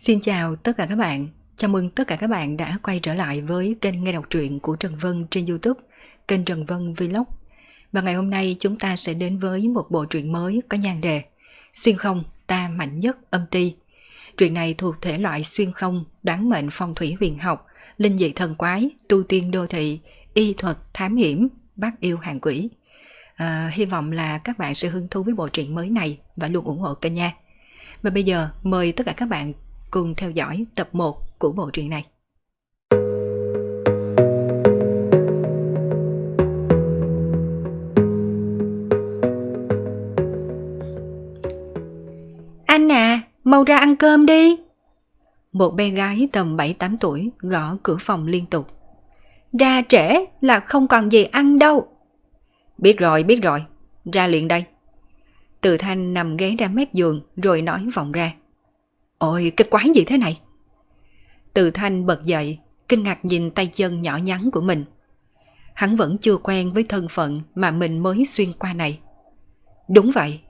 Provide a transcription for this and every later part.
Xin chào tất cả các bạn. Chào mừng tất cả các bạn đã quay trở lại với kênh nghe đọc truyện của Trần Vân trên YouTube, kênh Trần Vân Vlog. Và ngày hôm nay chúng ta sẽ đến với một bộ truyện mới có nhan đề Xuyên không, ta mạnh nhất âm ti. Truyện này thuộc thể loại xuyên không, đoán mệnh phong thủy huyền học, linh dị thần quái, tu tiên đô thị, y thuật, thám hiểm, bác yêu hàng quỷ. À, hy vọng là các bạn sẽ hứng thú với bộ truyện mới này và luôn ủng hộ kênh nha. Và bây giờ mời tất cả các bạn cùng theo dõi tập 1 của bộ truyện này. Anh à, mau ra ăn cơm đi. Một bé gái tầm 7-8 tuổi gõ cửa phòng liên tục. Ra trễ là không còn gì ăn đâu. Biết rồi, biết rồi. Ra liền đây. Từ thanh nằm ghé ra mép giường rồi nói vọng ra. Ôi, cái quái gì thế này? Từ thanh bật dậy, kinh ngạc nhìn tay chân nhỏ nhắn của mình. Hắn vẫn chưa quen với thân phận mà mình mới xuyên qua này. Đúng vậy,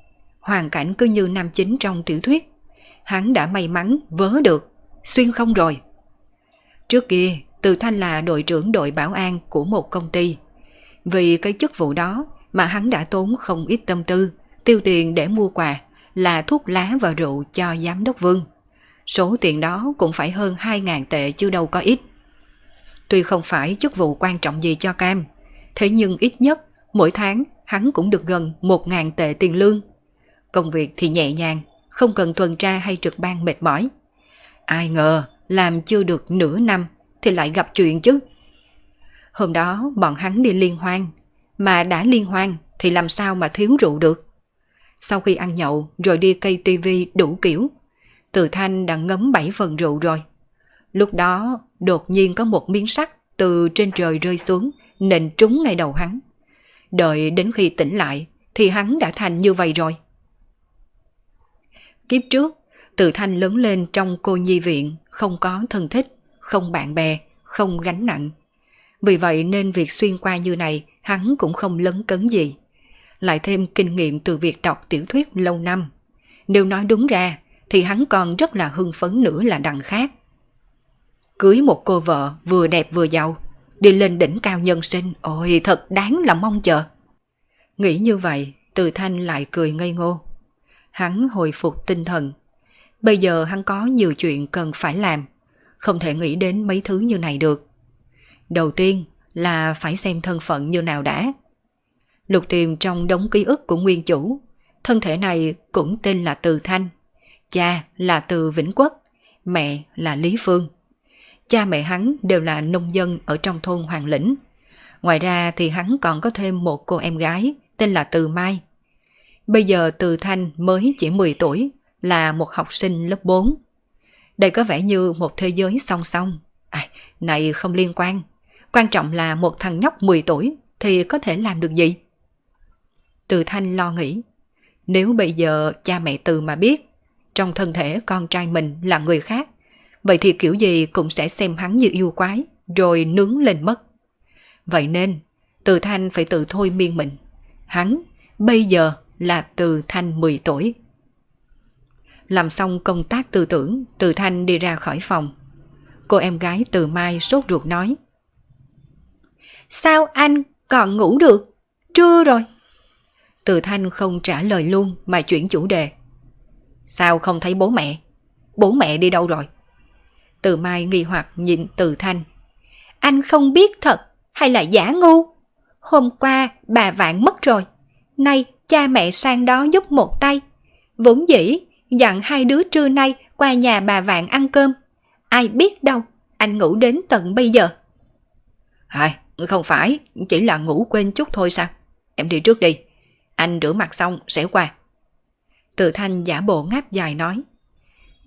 hoàn cảnh cứ như nam chính trong tiểu thuyết. Hắn đã may mắn vớ được, xuyên không rồi. Trước kia, Từ Thanh là đội trưởng đội bảo an của một công ty. Vì cái chức vụ đó mà hắn đã tốn không ít tâm tư, tiêu tiền để mua quà là thuốc lá và rượu cho giám đốc Vương. Số tiền đó cũng phải hơn 2.000 tệ chứ đâu có ít. Tuy không phải chức vụ quan trọng gì cho Cam, thế nhưng ít nhất mỗi tháng hắn cũng được gần 1.000 tệ tiền lương. Công việc thì nhẹ nhàng, không cần tuần tra hay trực ban mệt mỏi. Ai ngờ làm chưa được nửa năm thì lại gặp chuyện chứ. Hôm đó bọn hắn đi liên hoan, mà đã liên hoan thì làm sao mà thiếu rượu được. Sau khi ăn nhậu rồi đi cây tivi đủ kiểu, từ thanh đã ngấm bảy phần rượu rồi. Lúc đó đột nhiên có một miếng sắt từ trên trời rơi xuống nện trúng ngay đầu hắn. Đợi đến khi tỉnh lại thì hắn đã thành như vậy rồi. Kiếp trước, từ thanh lớn lên trong cô nhi viện, không có thân thích, không bạn bè, không gánh nặng. Vì vậy nên việc xuyên qua như này hắn cũng không lấn cấn gì. Lại thêm kinh nghiệm từ việc đọc tiểu thuyết lâu năm. Nếu nói đúng ra thì hắn còn rất là hưng phấn nữa là đằng khác. Cưới một cô vợ vừa đẹp vừa giàu, đi lên đỉnh cao nhân sinh, ôi thật đáng là mong chờ. Nghĩ như vậy, từ thanh lại cười ngây ngô. Hắn hồi phục tinh thần. Bây giờ hắn có nhiều chuyện cần phải làm, không thể nghĩ đến mấy thứ như này được. Đầu tiên là phải xem thân phận như nào đã. Lục tìm trong đống ký ức của nguyên chủ, thân thể này cũng tên là Từ Thanh. Cha là Từ Vĩnh Quốc, mẹ là Lý Phương. Cha mẹ hắn đều là nông dân ở trong thôn Hoàng Lĩnh. Ngoài ra thì hắn còn có thêm một cô em gái tên là Từ Mai. Bây giờ Từ Thanh mới chỉ 10 tuổi, là một học sinh lớp 4. Đây có vẻ như một thế giới song song. À, này không liên quan. Quan trọng là một thằng nhóc 10 tuổi thì có thể làm được gì? Từ Thanh lo nghĩ. Nếu bây giờ cha mẹ Từ mà biết trong thân thể con trai mình là người khác, vậy thì kiểu gì cũng sẽ xem hắn như yêu quái, rồi nướng lên mất. Vậy nên, Từ Thanh phải tự thôi miên mình. Hắn bây giờ là Từ Thanh 10 tuổi. Làm xong công tác tư tưởng, Từ Thanh đi ra khỏi phòng. Cô em gái Từ Mai sốt ruột nói. Sao anh còn ngủ được? Trưa rồi. Từ Thanh không trả lời luôn mà chuyển chủ đề. Sao không thấy bố mẹ? Bố mẹ đi đâu rồi? Từ Mai nghi hoặc nhìn Từ Thanh. Anh không biết thật hay là giả ngu? Hôm qua bà Vạn mất rồi. Nay cha mẹ sang đó giúp một tay. Vốn dĩ dặn hai đứa trưa nay qua nhà bà Vạn ăn cơm. Ai biết đâu, anh ngủ đến tận bây giờ. À, không phải, chỉ là ngủ quên chút thôi sao? Em đi trước đi, anh rửa mặt xong sẽ qua. Từ thanh giả bộ ngáp dài nói.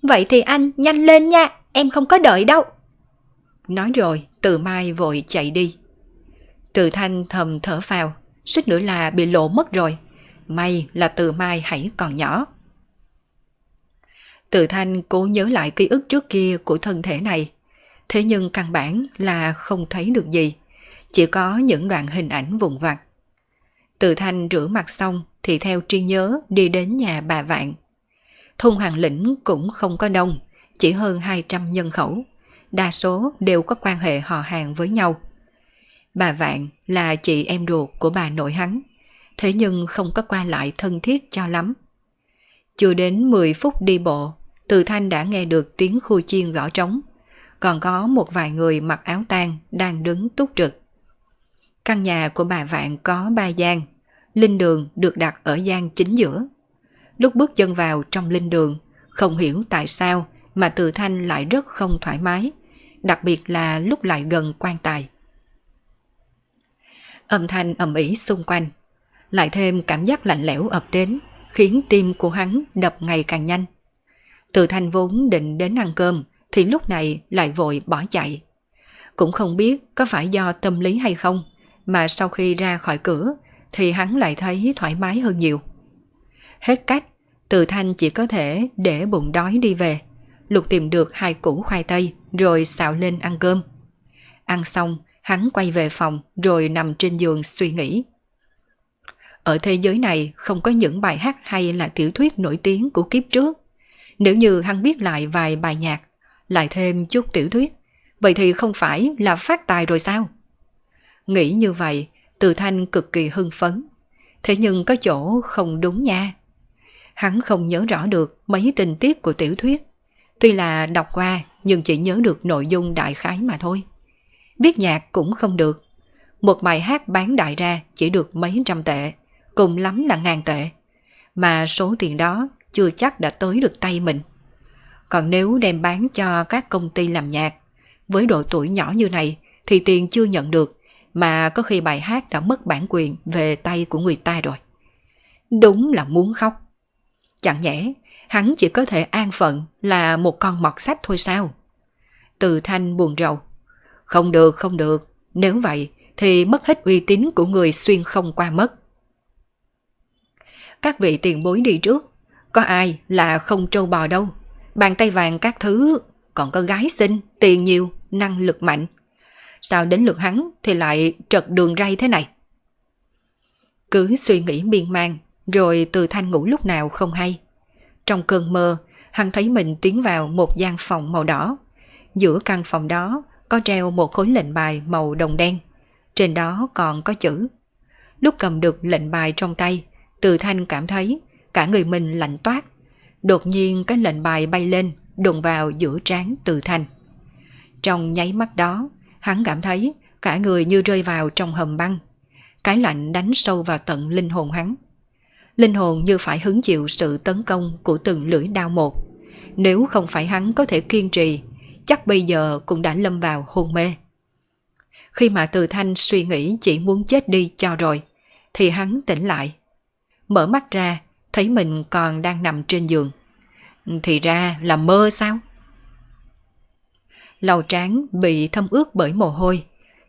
Vậy thì anh nhanh lên nha, em không có đợi đâu. Nói rồi, từ mai vội chạy đi. Từ thanh thầm thở phào, suýt nữa là bị lộ mất rồi. May là từ mai hãy còn nhỏ. Từ thanh cố nhớ lại ký ức trước kia của thân thể này. Thế nhưng căn bản là không thấy được gì. Chỉ có những đoạn hình ảnh vùng vặt. Từ thanh rửa mặt xong thì theo tri nhớ đi đến nhà bà Vạn. Thôn Hoàng Lĩnh cũng không có đông, chỉ hơn 200 nhân khẩu, đa số đều có quan hệ họ hàng với nhau. Bà Vạn là chị em ruột của bà nội hắn, thế nhưng không có qua lại thân thiết cho lắm. Chưa đến 10 phút đi bộ, Từ Thanh đã nghe được tiếng khu chiên gõ trống, còn có một vài người mặc áo tang đang đứng túc trực. Căn nhà của bà Vạn có ba gian, linh đường được đặt ở gian chính giữa. Lúc bước chân vào trong linh đường, không hiểu tại sao mà Từ Thanh lại rất không thoải mái, đặc biệt là lúc lại gần quan tài. Âm thanh ầm ĩ xung quanh, lại thêm cảm giác lạnh lẽo ập đến, khiến tim của hắn đập ngày càng nhanh. Từ Thanh vốn định đến ăn cơm, thì lúc này lại vội bỏ chạy. Cũng không biết có phải do tâm lý hay không, mà sau khi ra khỏi cửa thì hắn lại thấy thoải mái hơn nhiều. Hết cách, từ thanh chỉ có thể để bụng đói đi về. Lục tìm được hai củ khoai tây rồi xạo lên ăn cơm. Ăn xong, hắn quay về phòng rồi nằm trên giường suy nghĩ. Ở thế giới này không có những bài hát hay là tiểu thuyết nổi tiếng của kiếp trước. Nếu như hắn viết lại vài bài nhạc, lại thêm chút tiểu thuyết, vậy thì không phải là phát tài rồi sao? Nghĩ như vậy, từ thanh cực kỳ hưng phấn. Thế nhưng có chỗ không đúng nha. Hắn không nhớ rõ được mấy tình tiết của tiểu thuyết. Tuy là đọc qua nhưng chỉ nhớ được nội dung đại khái mà thôi. Viết nhạc cũng không được. Một bài hát bán đại ra chỉ được mấy trăm tệ, cùng lắm là ngàn tệ. Mà số tiền đó chưa chắc đã tới được tay mình. Còn nếu đem bán cho các công ty làm nhạc, với độ tuổi nhỏ như này thì tiền chưa nhận được mà có khi bài hát đã mất bản quyền về tay của người ta rồi. Đúng là muốn khóc. Chẳng nhẽ hắn chỉ có thể an phận là một con mọt sách thôi sao? Từ thanh buồn rầu. Không được, không được. Nếu vậy thì mất hết uy tín của người xuyên không qua mất. Các vị tiền bối đi trước. Có ai là không trâu bò đâu. Bàn tay vàng các thứ, còn có gái xinh, tiền nhiều, năng lực mạnh, sao đến lượt hắn thì lại trật đường ray thế này? Cứ suy nghĩ miên man, rồi từ thanh ngủ lúc nào không hay. Trong cơn mơ, hắn thấy mình tiến vào một gian phòng màu đỏ. Giữa căn phòng đó có treo một khối lệnh bài màu đồng đen. Trên đó còn có chữ. Lúc cầm được lệnh bài trong tay, từ thanh cảm thấy cả người mình lạnh toát. Đột nhiên cái lệnh bài bay lên, đụng vào giữa trán từ thanh. Trong nháy mắt đó, Hắn cảm thấy cả người như rơi vào trong hầm băng. Cái lạnh đánh sâu vào tận linh hồn hắn. Linh hồn như phải hứng chịu sự tấn công của từng lưỡi đao một. Nếu không phải hắn có thể kiên trì, chắc bây giờ cũng đã lâm vào hôn mê. Khi mà Từ Thanh suy nghĩ chỉ muốn chết đi cho rồi, thì hắn tỉnh lại. Mở mắt ra, thấy mình còn đang nằm trên giường. Thì ra là mơ sao? Lầu trán bị thâm ướt bởi mồ hôi.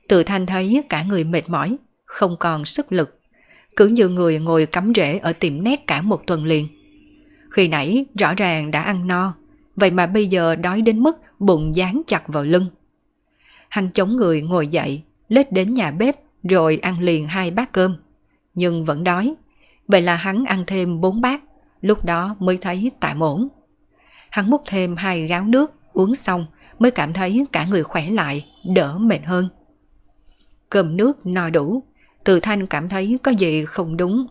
Tự thanh thấy cả người mệt mỏi, không còn sức lực. Cứ như người ngồi cắm rễ ở tiệm nét cả một tuần liền. Khi nãy rõ ràng đã ăn no, vậy mà bây giờ đói đến mức bụng dán chặt vào lưng. Hắn chống người ngồi dậy, lết đến nhà bếp rồi ăn liền hai bát cơm. Nhưng vẫn đói, vậy là hắn ăn thêm bốn bát, lúc đó mới thấy tạm ổn. Hắn múc thêm hai gáo nước, uống xong mới cảm thấy cả người khỏe lại, đỡ mệt hơn. Cơm nước no đủ, từ thanh cảm thấy có gì không đúng.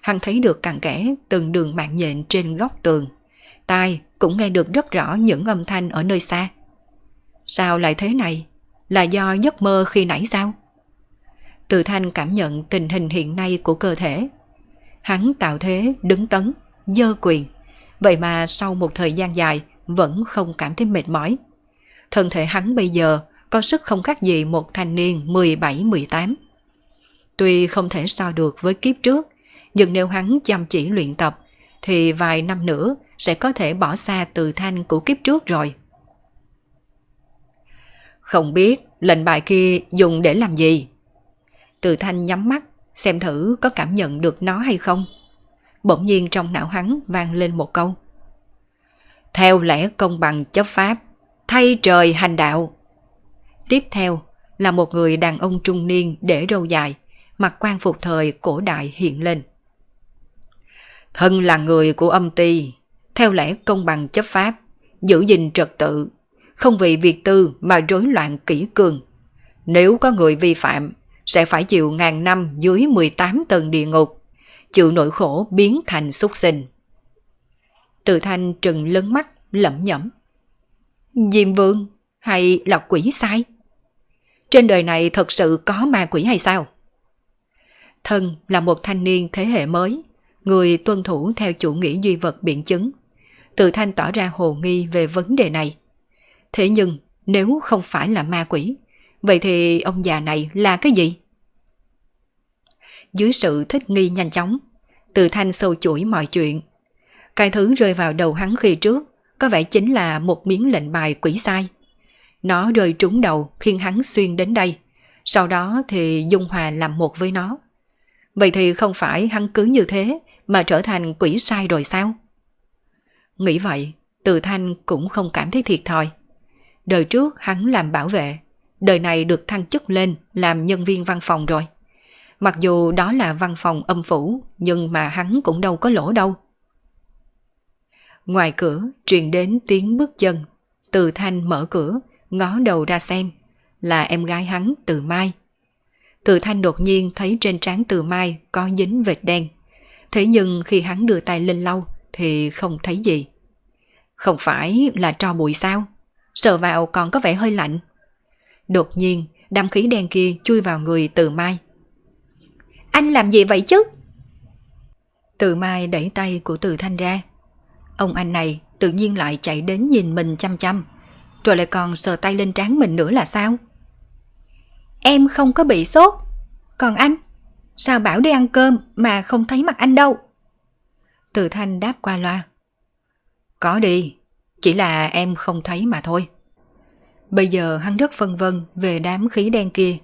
Hắn thấy được càng kẽ từng đường mạng nhện trên góc tường. Tai cũng nghe được rất rõ những âm thanh ở nơi xa. Sao lại thế này? Là do giấc mơ khi nãy sao? Từ thanh cảm nhận tình hình hiện nay của cơ thể. Hắn tạo thế đứng tấn, dơ quyền. Vậy mà sau một thời gian dài vẫn không cảm thấy mệt mỏi thân thể hắn bây giờ có sức không khác gì một thanh niên 17-18. Tuy không thể so được với kiếp trước, nhưng nếu hắn chăm chỉ luyện tập, thì vài năm nữa sẽ có thể bỏ xa từ thanh của kiếp trước rồi. Không biết lệnh bài kia dùng để làm gì? Từ thanh nhắm mắt, xem thử có cảm nhận được nó hay không. Bỗng nhiên trong não hắn vang lên một câu. Theo lẽ công bằng chấp pháp, thay trời hành đạo. Tiếp theo là một người đàn ông trung niên để râu dài, mặc quan phục thời cổ đại hiện lên. Thân là người của âm ty, theo lẽ công bằng chấp pháp, giữ gìn trật tự, không vì việc tư mà rối loạn kỹ cường. Nếu có người vi phạm, sẽ phải chịu ngàn năm dưới 18 tầng địa ngục, chịu nỗi khổ biến thành súc sinh. Từ thanh trừng lớn mắt, lẩm nhẩm. Diêm vương hay là quỷ sai? Trên đời này thật sự có ma quỷ hay sao? Thân là một thanh niên thế hệ mới, người tuân thủ theo chủ nghĩa duy vật biện chứng. Từ thanh tỏ ra hồ nghi về vấn đề này. Thế nhưng, nếu không phải là ma quỷ, vậy thì ông già này là cái gì? Dưới sự thích nghi nhanh chóng, từ thanh sâu chuỗi mọi chuyện. Cái thứ rơi vào đầu hắn khi trước có vẻ chính là một miếng lệnh bài quỷ sai. Nó rơi trúng đầu khiến hắn xuyên đến đây. Sau đó thì Dung Hòa làm một với nó. Vậy thì không phải hắn cứ như thế mà trở thành quỷ sai rồi sao? Nghĩ vậy, Từ Thanh cũng không cảm thấy thiệt thòi. Đời trước hắn làm bảo vệ, đời này được thăng chức lên làm nhân viên văn phòng rồi. Mặc dù đó là văn phòng âm phủ, nhưng mà hắn cũng đâu có lỗ đâu. Ngoài cửa truyền đến tiếng bước chân. Từ Thanh mở cửa, ngó đầu ra xem. Là em gái hắn Từ Mai. Từ Thanh đột nhiên thấy trên trán Từ Mai có dính vệt đen. Thế nhưng khi hắn đưa tay lên lau thì không thấy gì. Không phải là tro bụi sao? Sờ vào còn có vẻ hơi lạnh. Đột nhiên, đám khí đen kia chui vào người Từ Mai. Anh làm gì vậy chứ? Từ Mai đẩy tay của Từ Thanh ra. Ông anh này tự nhiên lại chạy đến nhìn mình chăm chăm, rồi lại còn sờ tay lên trán mình nữa là sao? Em không có bị sốt. Còn anh? Sao bảo đi ăn cơm mà không thấy mặt anh đâu? Từ Thanh đáp qua loa. Có đi, chỉ là em không thấy mà thôi. Bây giờ hắn rất phân vân về đám khí đen kia.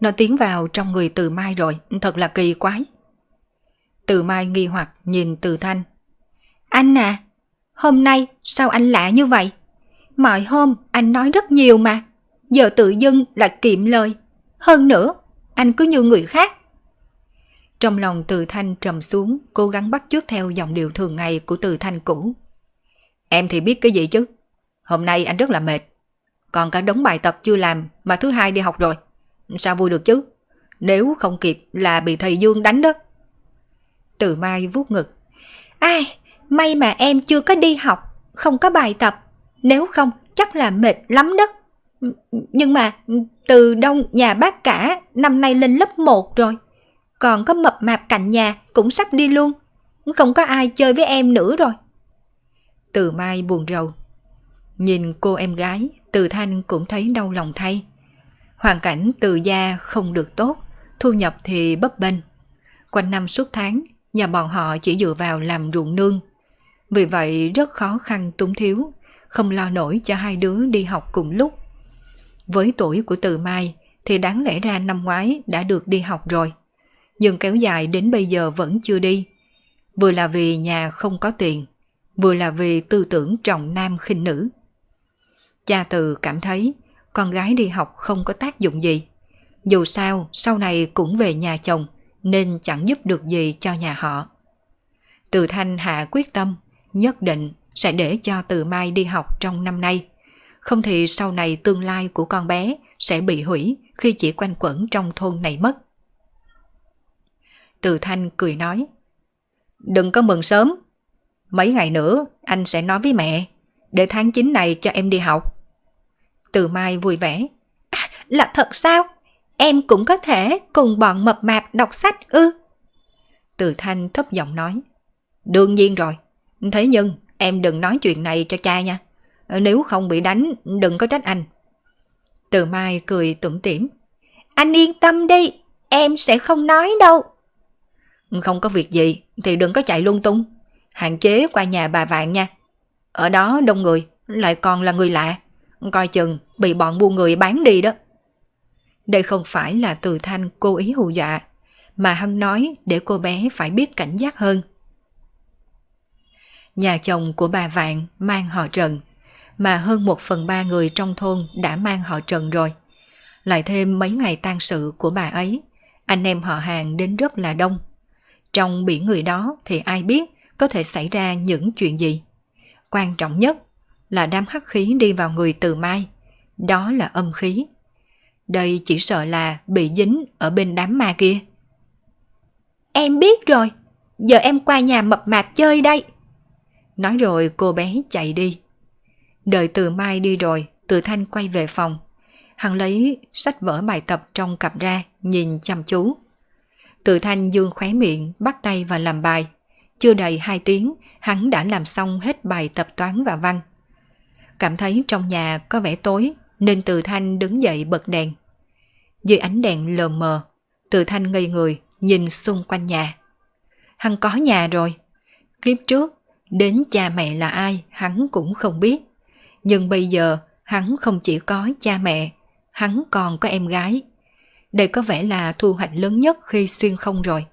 Nó tiến vào trong người từ mai rồi, thật là kỳ quái. Từ mai nghi hoặc nhìn từ thanh. Anh à, hôm nay sao anh lạ như vậy? Mọi hôm anh nói rất nhiều mà, giờ tự dưng là kiệm lời. Hơn nữa, anh cứ như người khác. Trong lòng từ thanh trầm xuống, cố gắng bắt chước theo giọng điệu thường ngày của từ thanh cũ. Em thì biết cái gì chứ? Hôm nay anh rất là mệt. Còn cả đống bài tập chưa làm mà thứ hai đi học rồi. Sao vui được chứ? Nếu không kịp là bị thầy Dương đánh đó. Từ Mai vuốt ngực. Ai, may mà em chưa có đi học, không có bài tập. Nếu không chắc là mệt lắm đó. Nhưng mà từ đông nhà bác cả năm nay lên lớp 1 rồi. Còn có mập mạp cạnh nhà cũng sắp đi luôn. Không có ai chơi với em nữa rồi. Từ Mai buồn rầu. Nhìn cô em gái, Từ Thanh cũng thấy đau lòng thay. Hoàn cảnh từ gia không được tốt, thu nhập thì bấp bênh. Quanh năm suốt tháng, nhà bọn họ chỉ dựa vào làm ruộng nương. Vì vậy rất khó khăn túng thiếu, không lo nổi cho hai đứa đi học cùng lúc. Với tuổi của Từ Mai thì đáng lẽ ra năm ngoái đã được đi học rồi. Nhưng kéo dài đến bây giờ vẫn chưa đi. Vừa là vì nhà không có tiền, vừa là vì tư tưởng trọng nam khinh nữ. Cha Từ cảm thấy con gái đi học không có tác dụng gì. Dù sao, sau này cũng về nhà chồng, nên chẳng giúp được gì cho nhà họ. Từ Thanh hạ quyết tâm, nhất định sẽ để cho Từ Mai đi học trong năm nay. Không thì sau này tương lai của con bé sẽ bị hủy khi chỉ quanh quẩn trong thôn này mất. Từ Thanh cười nói, Đừng có mừng sớm, mấy ngày nữa anh sẽ nói với mẹ, để tháng 9 này cho em đi học. Từ Mai vui vẻ. À, là thật sao? Em cũng có thể cùng bọn mập mạp đọc sách ư? Từ Thanh thấp giọng nói. Đương nhiên rồi. Thế nhưng em đừng nói chuyện này cho cha nha. Nếu không bị đánh, đừng có trách anh. Từ Mai cười tủm tỉm. Anh yên tâm đi, em sẽ không nói đâu. Không có việc gì thì đừng có chạy lung tung. Hạn chế qua nhà bà Vạn nha. Ở đó đông người, lại còn là người lạ. Coi chừng bị bọn buôn người bán đi đó. Đây không phải là từ thanh cố ý hù dọa, mà Hân nói để cô bé phải biết cảnh giác hơn. Nhà chồng của bà Vạn mang họ Trần, mà hơn một phần ba người trong thôn đã mang họ Trần rồi. Lại thêm mấy ngày tang sự của bà ấy, anh em họ hàng đến rất là đông. Trong biển người đó thì ai biết có thể xảy ra những chuyện gì. Quan trọng nhất là đám hắc khí đi vào người từ mai. Đó là âm khí. Đây chỉ sợ là bị dính ở bên đám ma kia. Em biết rồi, giờ em qua nhà mập mạp chơi đây. Nói rồi cô bé chạy đi. Đợi từ mai đi rồi, từ thanh quay về phòng. Hắn lấy sách vở bài tập trong cặp ra, nhìn chăm chú. Từ thanh dương khóe miệng, bắt tay và làm bài. Chưa đầy 2 tiếng, hắn đã làm xong hết bài tập toán và văn. Cảm thấy trong nhà có vẻ tối, nên từ thanh đứng dậy bật đèn. Dưới ánh đèn lờ mờ, từ thanh ngây người, nhìn xung quanh nhà. Hắn có nhà rồi. Kiếp trước, đến cha mẹ là ai hắn cũng không biết. Nhưng bây giờ, hắn không chỉ có cha mẹ, hắn còn có em gái. Đây có vẻ là thu hoạch lớn nhất khi xuyên không rồi.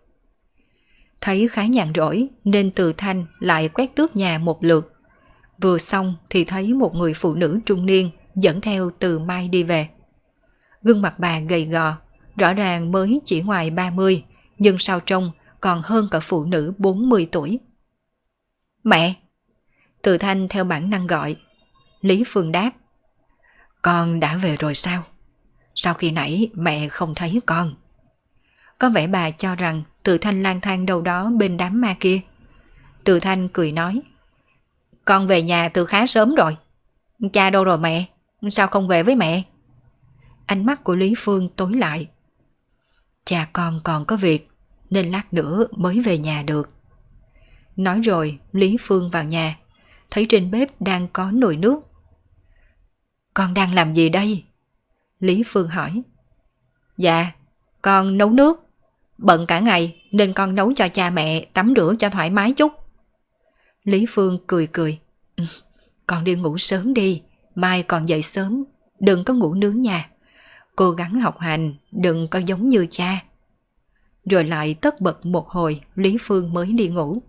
Thấy khá nhàn rỗi nên từ thanh lại quét tước nhà một lượt. Vừa xong thì thấy một người phụ nữ trung niên dẫn theo từ mai đi về. Gương mặt bà gầy gò, rõ ràng mới chỉ ngoài 30, nhưng sau trông còn hơn cả phụ nữ 40 tuổi. Mẹ! Từ thanh theo bản năng gọi. Lý Phương đáp. Con đã về rồi sao? Sau khi nãy mẹ không thấy con. Có vẻ bà cho rằng Từ Thanh lang thang đâu đó bên đám ma kia. Từ Thanh cười nói. Con về nhà từ khá sớm rồi. Cha đâu rồi mẹ? Sao không về với mẹ? Ánh mắt của Lý Phương tối lại. Cha con còn có việc, nên lát nữa mới về nhà được. Nói rồi, Lý Phương vào nhà, thấy trên bếp đang có nồi nước. Con đang làm gì đây? Lý Phương hỏi. Dạ, con nấu nước. Bận cả ngày nên con nấu cho cha mẹ tắm rửa cho thoải mái chút. Lý Phương cười cười. Ừ, con đi ngủ sớm đi, mai còn dậy sớm, đừng có ngủ nướng nha. Cố gắng học hành, đừng có giống như cha. Rồi lại tất bật một hồi, Lý Phương mới đi ngủ.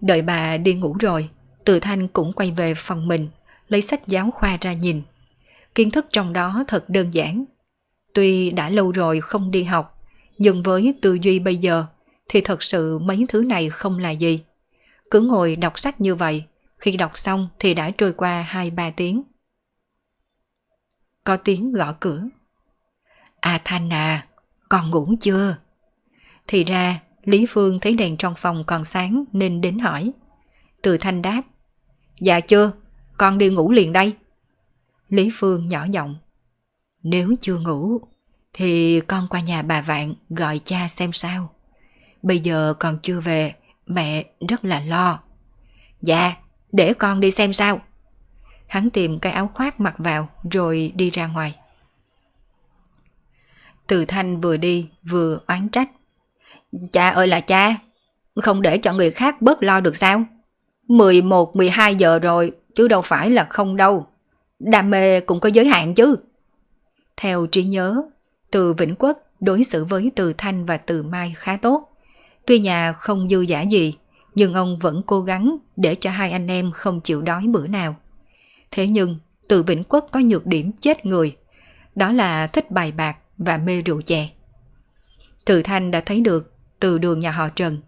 Đợi bà đi ngủ rồi, Từ Thanh cũng quay về phòng mình, lấy sách giáo khoa ra nhìn. Kiến thức trong đó thật đơn giản. Tuy đã lâu rồi không đi học, nhưng với tư duy bây giờ thì thật sự mấy thứ này không là gì. Cứ ngồi đọc sách như vậy, khi đọc xong thì đã trôi qua 2-3 tiếng. Có tiếng gõ cửa. À Thanh à, con ngủ chưa? Thì ra, Lý Phương thấy đèn trong phòng còn sáng nên đến hỏi. Từ Thanh đáp. Dạ chưa, con đi ngủ liền đây. Lý Phương nhỏ giọng. Nếu chưa ngủ, thì con qua nhà bà Vạn gọi cha xem sao. Bây giờ còn chưa về, mẹ rất là lo. Dạ, để con đi xem sao. Hắn tìm cái áo khoác mặc vào rồi đi ra ngoài. Từ Thanh vừa đi vừa oán trách. Cha ơi là cha, không để cho người khác bớt lo được sao? 11-12 giờ rồi, chứ đâu phải là không đâu. Đam mê cũng có giới hạn chứ. Theo trí nhớ, từ Vĩnh Quốc đối xử với Từ Thanh và Từ Mai khá tốt. Tuy nhà không dư giả gì, nhưng ông vẫn cố gắng để cho hai anh em không chịu đói bữa nào. Thế nhưng, Từ Vĩnh Quốc có nhược điểm chết người, đó là thích bài bạc và mê rượu chè. Từ Thanh đã thấy được từ đường nhà họ Trần,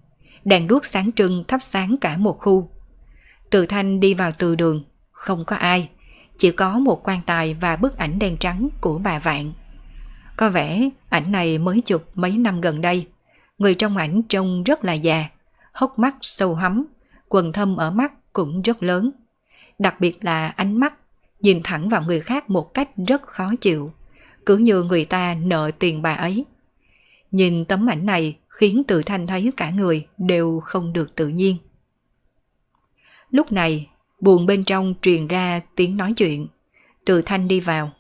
đèn đuốc sáng trưng thắp sáng cả một khu. Từ Thanh đi vào từ đường, không có ai, chỉ có một quan tài và bức ảnh đen trắng của bà Vạn. Có vẻ ảnh này mới chụp mấy năm gần đây. Người trong ảnh trông rất là già, hốc mắt sâu hắm, quần thâm ở mắt cũng rất lớn. Đặc biệt là ánh mắt, nhìn thẳng vào người khác một cách rất khó chịu, cứ như người ta nợ tiền bà ấy. Nhìn tấm ảnh này khiến tự thanh thấy cả người đều không được tự nhiên. Lúc này, buồn bên trong truyền ra tiếng nói chuyện. Từ thanh đi vào.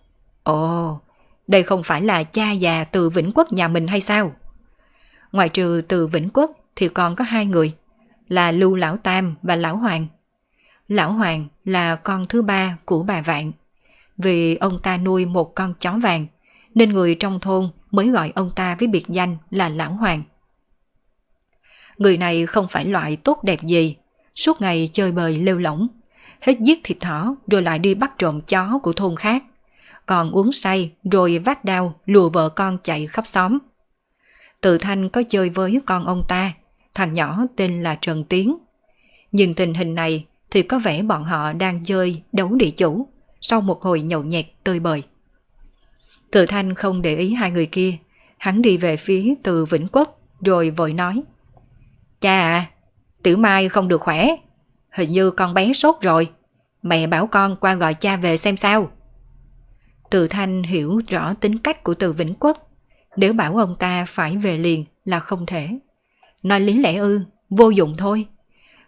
Ồ, đây không phải là cha già từ Vĩnh Quốc nhà mình hay sao? Ngoài trừ từ Vĩnh Quốc thì còn có hai người, là Lưu Lão Tam và Lão Hoàng. Lão Hoàng là con thứ ba của bà Vạn. Vì ông ta nuôi một con chó vàng, nên người trong thôn mới gọi ông ta với biệt danh là Lão Hoàng. Người này không phải loại tốt đẹp gì, suốt ngày chơi bời lêu lỏng, hết giết thịt thỏ rồi lại đi bắt trộm chó của thôn khác, còn uống say rồi vác đao lùa vợ con chạy khắp xóm. Tự Thanh có chơi với con ông ta, thằng nhỏ tên là Trần Tiến. Nhìn tình hình này thì có vẻ bọn họ đang chơi đấu địa chủ sau một hồi nhậu nhẹt tươi bời. Tự Thanh không để ý hai người kia, hắn đi về phía từ Vĩnh Quốc rồi vội nói. Cha à, Tiểu Mai không được khỏe, hình như con bé sốt rồi, mẹ bảo con qua gọi cha về xem sao. Từ Thanh hiểu rõ tính cách của từ Vĩnh Quốc, nếu bảo ông ta phải về liền là không thể. Nói lý lẽ ư, vô dụng thôi.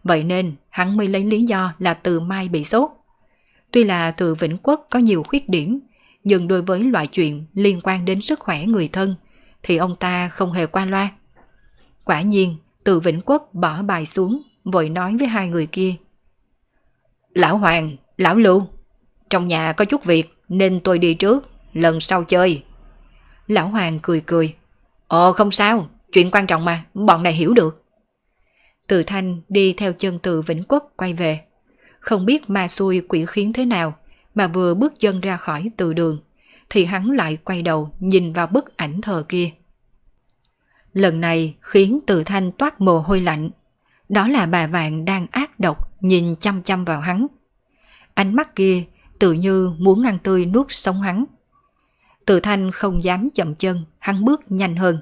Vậy nên hắn mới lấy lý do là từ Mai bị sốt. Tuy là từ Vĩnh Quốc có nhiều khuyết điểm, nhưng đối với loại chuyện liên quan đến sức khỏe người thân thì ông ta không hề qua loa. Quả nhiên, từ Vĩnh Quốc bỏ bài xuống, vội nói với hai người kia. Lão Hoàng, Lão Lưu, trong nhà có chút việc nên tôi đi trước, lần sau chơi. Lão Hoàng cười cười. Ồ không sao, chuyện quan trọng mà, bọn này hiểu được. Từ Thanh đi theo chân từ Vĩnh Quốc quay về. Không biết ma xui quỷ khiến thế nào, mà vừa bước chân ra khỏi từ đường, thì hắn lại quay đầu nhìn vào bức ảnh thờ kia. Lần này khiến từ Thanh toát mồ hôi lạnh. Đó là bà Vạn đang ác độc nhìn chăm chăm vào hắn. Ánh mắt kia tự như muốn ngăn tươi nuốt sống hắn. Từ Thanh không dám chậm chân, hắn bước nhanh hơn.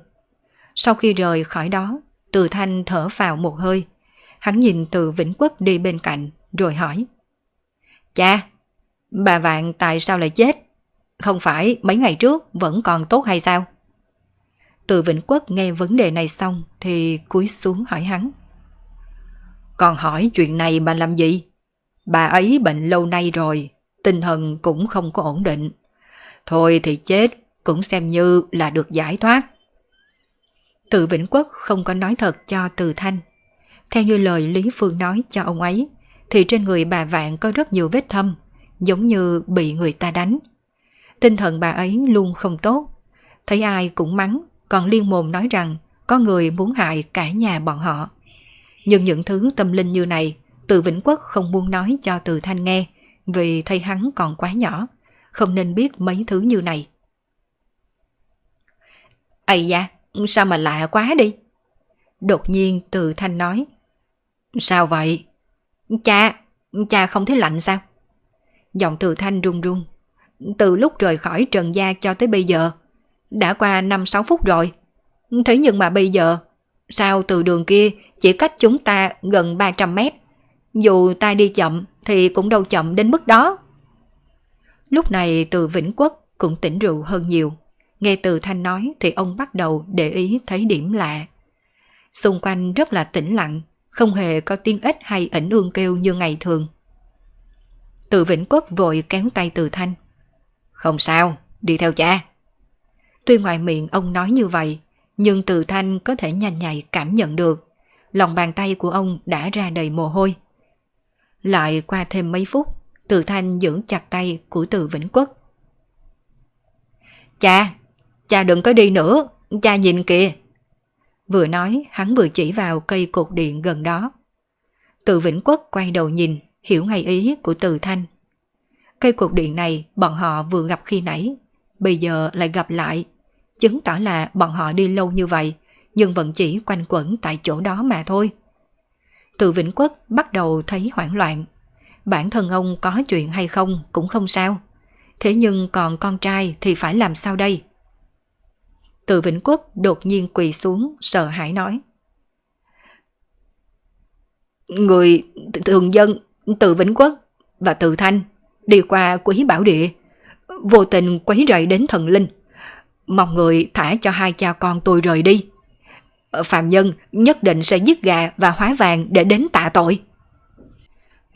Sau khi rời khỏi đó, Từ Thanh thở vào một hơi. Hắn nhìn từ Vĩnh Quốc đi bên cạnh, rồi hỏi. Cha, bà Vạn tại sao lại chết? Không phải mấy ngày trước vẫn còn tốt hay sao? Từ Vĩnh Quốc nghe vấn đề này xong thì cúi xuống hỏi hắn. Còn hỏi chuyện này bà làm gì? Bà ấy bệnh lâu nay rồi, tinh thần cũng không có ổn định. Thôi thì chết, cũng xem như là được giải thoát. Từ Vĩnh Quốc không có nói thật cho Từ Thanh. Theo như lời Lý Phương nói cho ông ấy, thì trên người bà Vạn có rất nhiều vết thâm, giống như bị người ta đánh. Tinh thần bà ấy luôn không tốt. Thấy ai cũng mắng, còn liên mồm nói rằng có người muốn hại cả nhà bọn họ. Nhưng những thứ tâm linh như này, Từ Vĩnh Quốc không muốn nói cho Từ Thanh nghe, vì thấy hắn còn quá nhỏ, không nên biết mấy thứ như này. Ây da, sao mà lạ quá đi. Đột nhiên Từ Thanh nói. Sao vậy? Cha, cha không thấy lạnh sao? Giọng Từ Thanh run run. Từ lúc rời khỏi Trần Gia cho tới bây giờ, đã qua 5-6 phút rồi. Thế nhưng mà bây giờ, sao từ đường kia chỉ cách chúng ta gần 300 mét? Dù ta đi chậm thì cũng đâu chậm đến mức đó. Lúc này từ Vĩnh Quốc cũng tỉnh rượu hơn nhiều. Nghe từ Thanh nói thì ông bắt đầu để ý thấy điểm lạ. Xung quanh rất là tĩnh lặng, không hề có tiếng ếch hay ẩn ương kêu như ngày thường. Từ Vĩnh Quốc vội kéo tay từ Thanh. Không sao, đi theo cha. Tuy ngoài miệng ông nói như vậy, nhưng từ Thanh có thể nhanh nhạy cảm nhận được. Lòng bàn tay của ông đã ra đầy mồ hôi. Lại qua thêm mấy phút, từ Thanh giữ chặt tay của từ Vĩnh Quốc. Cha, cha đừng có đi nữa, cha nhìn kìa. Vừa nói, hắn vừa chỉ vào cây cột điện gần đó. Từ Vĩnh Quốc quay đầu nhìn, hiểu ngay ý của từ Thanh. Cây cột điện này bọn họ vừa gặp khi nãy, bây giờ lại gặp lại, chứng tỏ là bọn họ đi lâu như vậy, nhưng vẫn chỉ quanh quẩn tại chỗ đó mà thôi. Từ Vĩnh Quốc bắt đầu thấy hoảng loạn. Bản thân ông có chuyện hay không cũng không sao. Thế nhưng còn con trai thì phải làm sao đây? Từ Vĩnh Quốc đột nhiên quỳ xuống, sợ hãi nói. Người thường dân từ Vĩnh Quốc và từ Thanh đi qua quý bảo địa, vô tình quấy rầy đến thần linh. Mong người thả cho hai cha con tôi rời đi. Ờ, Phạm nhân nhất định sẽ giết gà và hóa vàng để đến tạ tội.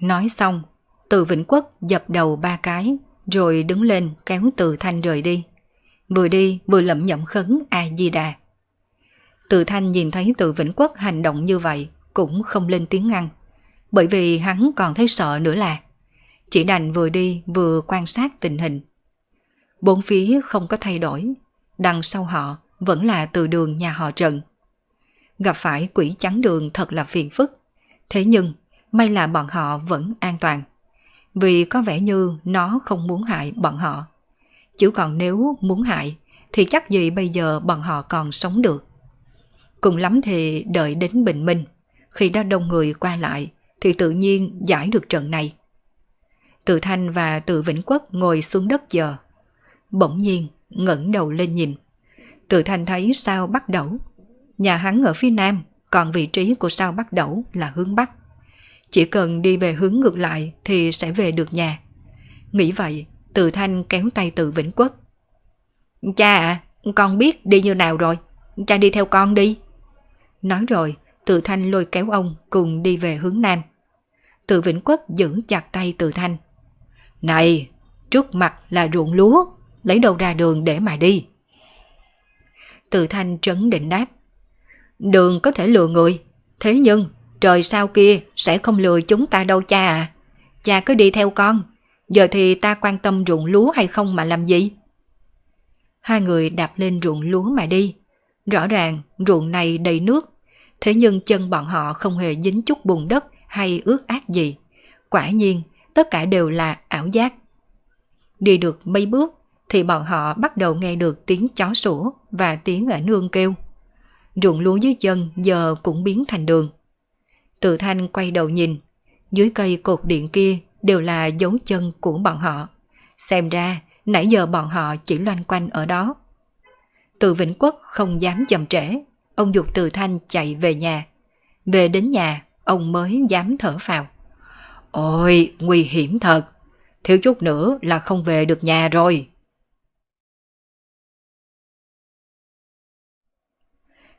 Nói xong, từ Vĩnh Quốc dập đầu ba cái, rồi đứng lên kéo từ Thanh rời đi. Vừa đi vừa lẩm nhẩm khấn A-di-đà. Từ Thanh nhìn thấy từ Vĩnh Quốc hành động như vậy, cũng không lên tiếng ngăn. Bởi vì hắn còn thấy sợ nữa là chỉ đành vừa đi vừa quan sát tình hình. Bốn phía không có thay đổi, đằng sau họ vẫn là từ đường nhà họ Trần. Gặp phải quỷ chắn đường thật là phiền phức, thế nhưng may là bọn họ vẫn an toàn. Vì có vẻ như nó không muốn hại bọn họ. Chứ còn nếu muốn hại thì chắc gì bây giờ bọn họ còn sống được. Cùng lắm thì đợi đến bình minh, khi đó đông người qua lại thì tự nhiên giải được trận này. Từ Thanh và Từ Vĩnh Quốc ngồi xuống đất chờ. Bỗng nhiên ngẩng đầu lên nhìn. Từ Thanh thấy sao bắt đầu. Nhà hắn ở phía nam, còn vị trí của sao bắt đầu là hướng bắc. Chỉ cần đi về hướng ngược lại thì sẽ về được nhà. Nghĩ vậy, Từ Thanh kéo tay Từ Vĩnh Quốc. Cha à, con biết đi như nào rồi. Cha đi theo con đi. Nói rồi, Từ Thanh lôi kéo ông cùng đi về hướng nam. Từ Vĩnh Quốc giữ chặt tay Từ Thanh. Này, trước mặt là ruộng lúa, lấy đâu ra đường để mà đi. Từ Thanh trấn định đáp. Đường có thể lừa người, thế nhưng trời sau kia sẽ không lừa chúng ta đâu cha à. Cha cứ đi theo con, giờ thì ta quan tâm ruộng lúa hay không mà làm gì? Hai người đạp lên ruộng lúa mà đi. Rõ ràng ruộng này đầy nước, thế nhưng chân bọn họ không hề dính chút bùn đất hay ướt át gì. Quả nhiên, tất cả đều là ảo giác. Đi được mấy bước thì bọn họ bắt đầu nghe được tiếng chó sủa và tiếng ảnh nương kêu. Ruộng lúa dưới chân giờ cũng biến thành đường. Tự thanh quay đầu nhìn, dưới cây cột điện kia đều là dấu chân của bọn họ. Xem ra, nãy giờ bọn họ chỉ loanh quanh ở đó. Từ Vĩnh Quốc không dám chậm trễ, ông dục Từ Thanh chạy về nhà. Về đến nhà, ông mới dám thở phào. Ôi, nguy hiểm thật, thiếu chút nữa là không về được nhà rồi.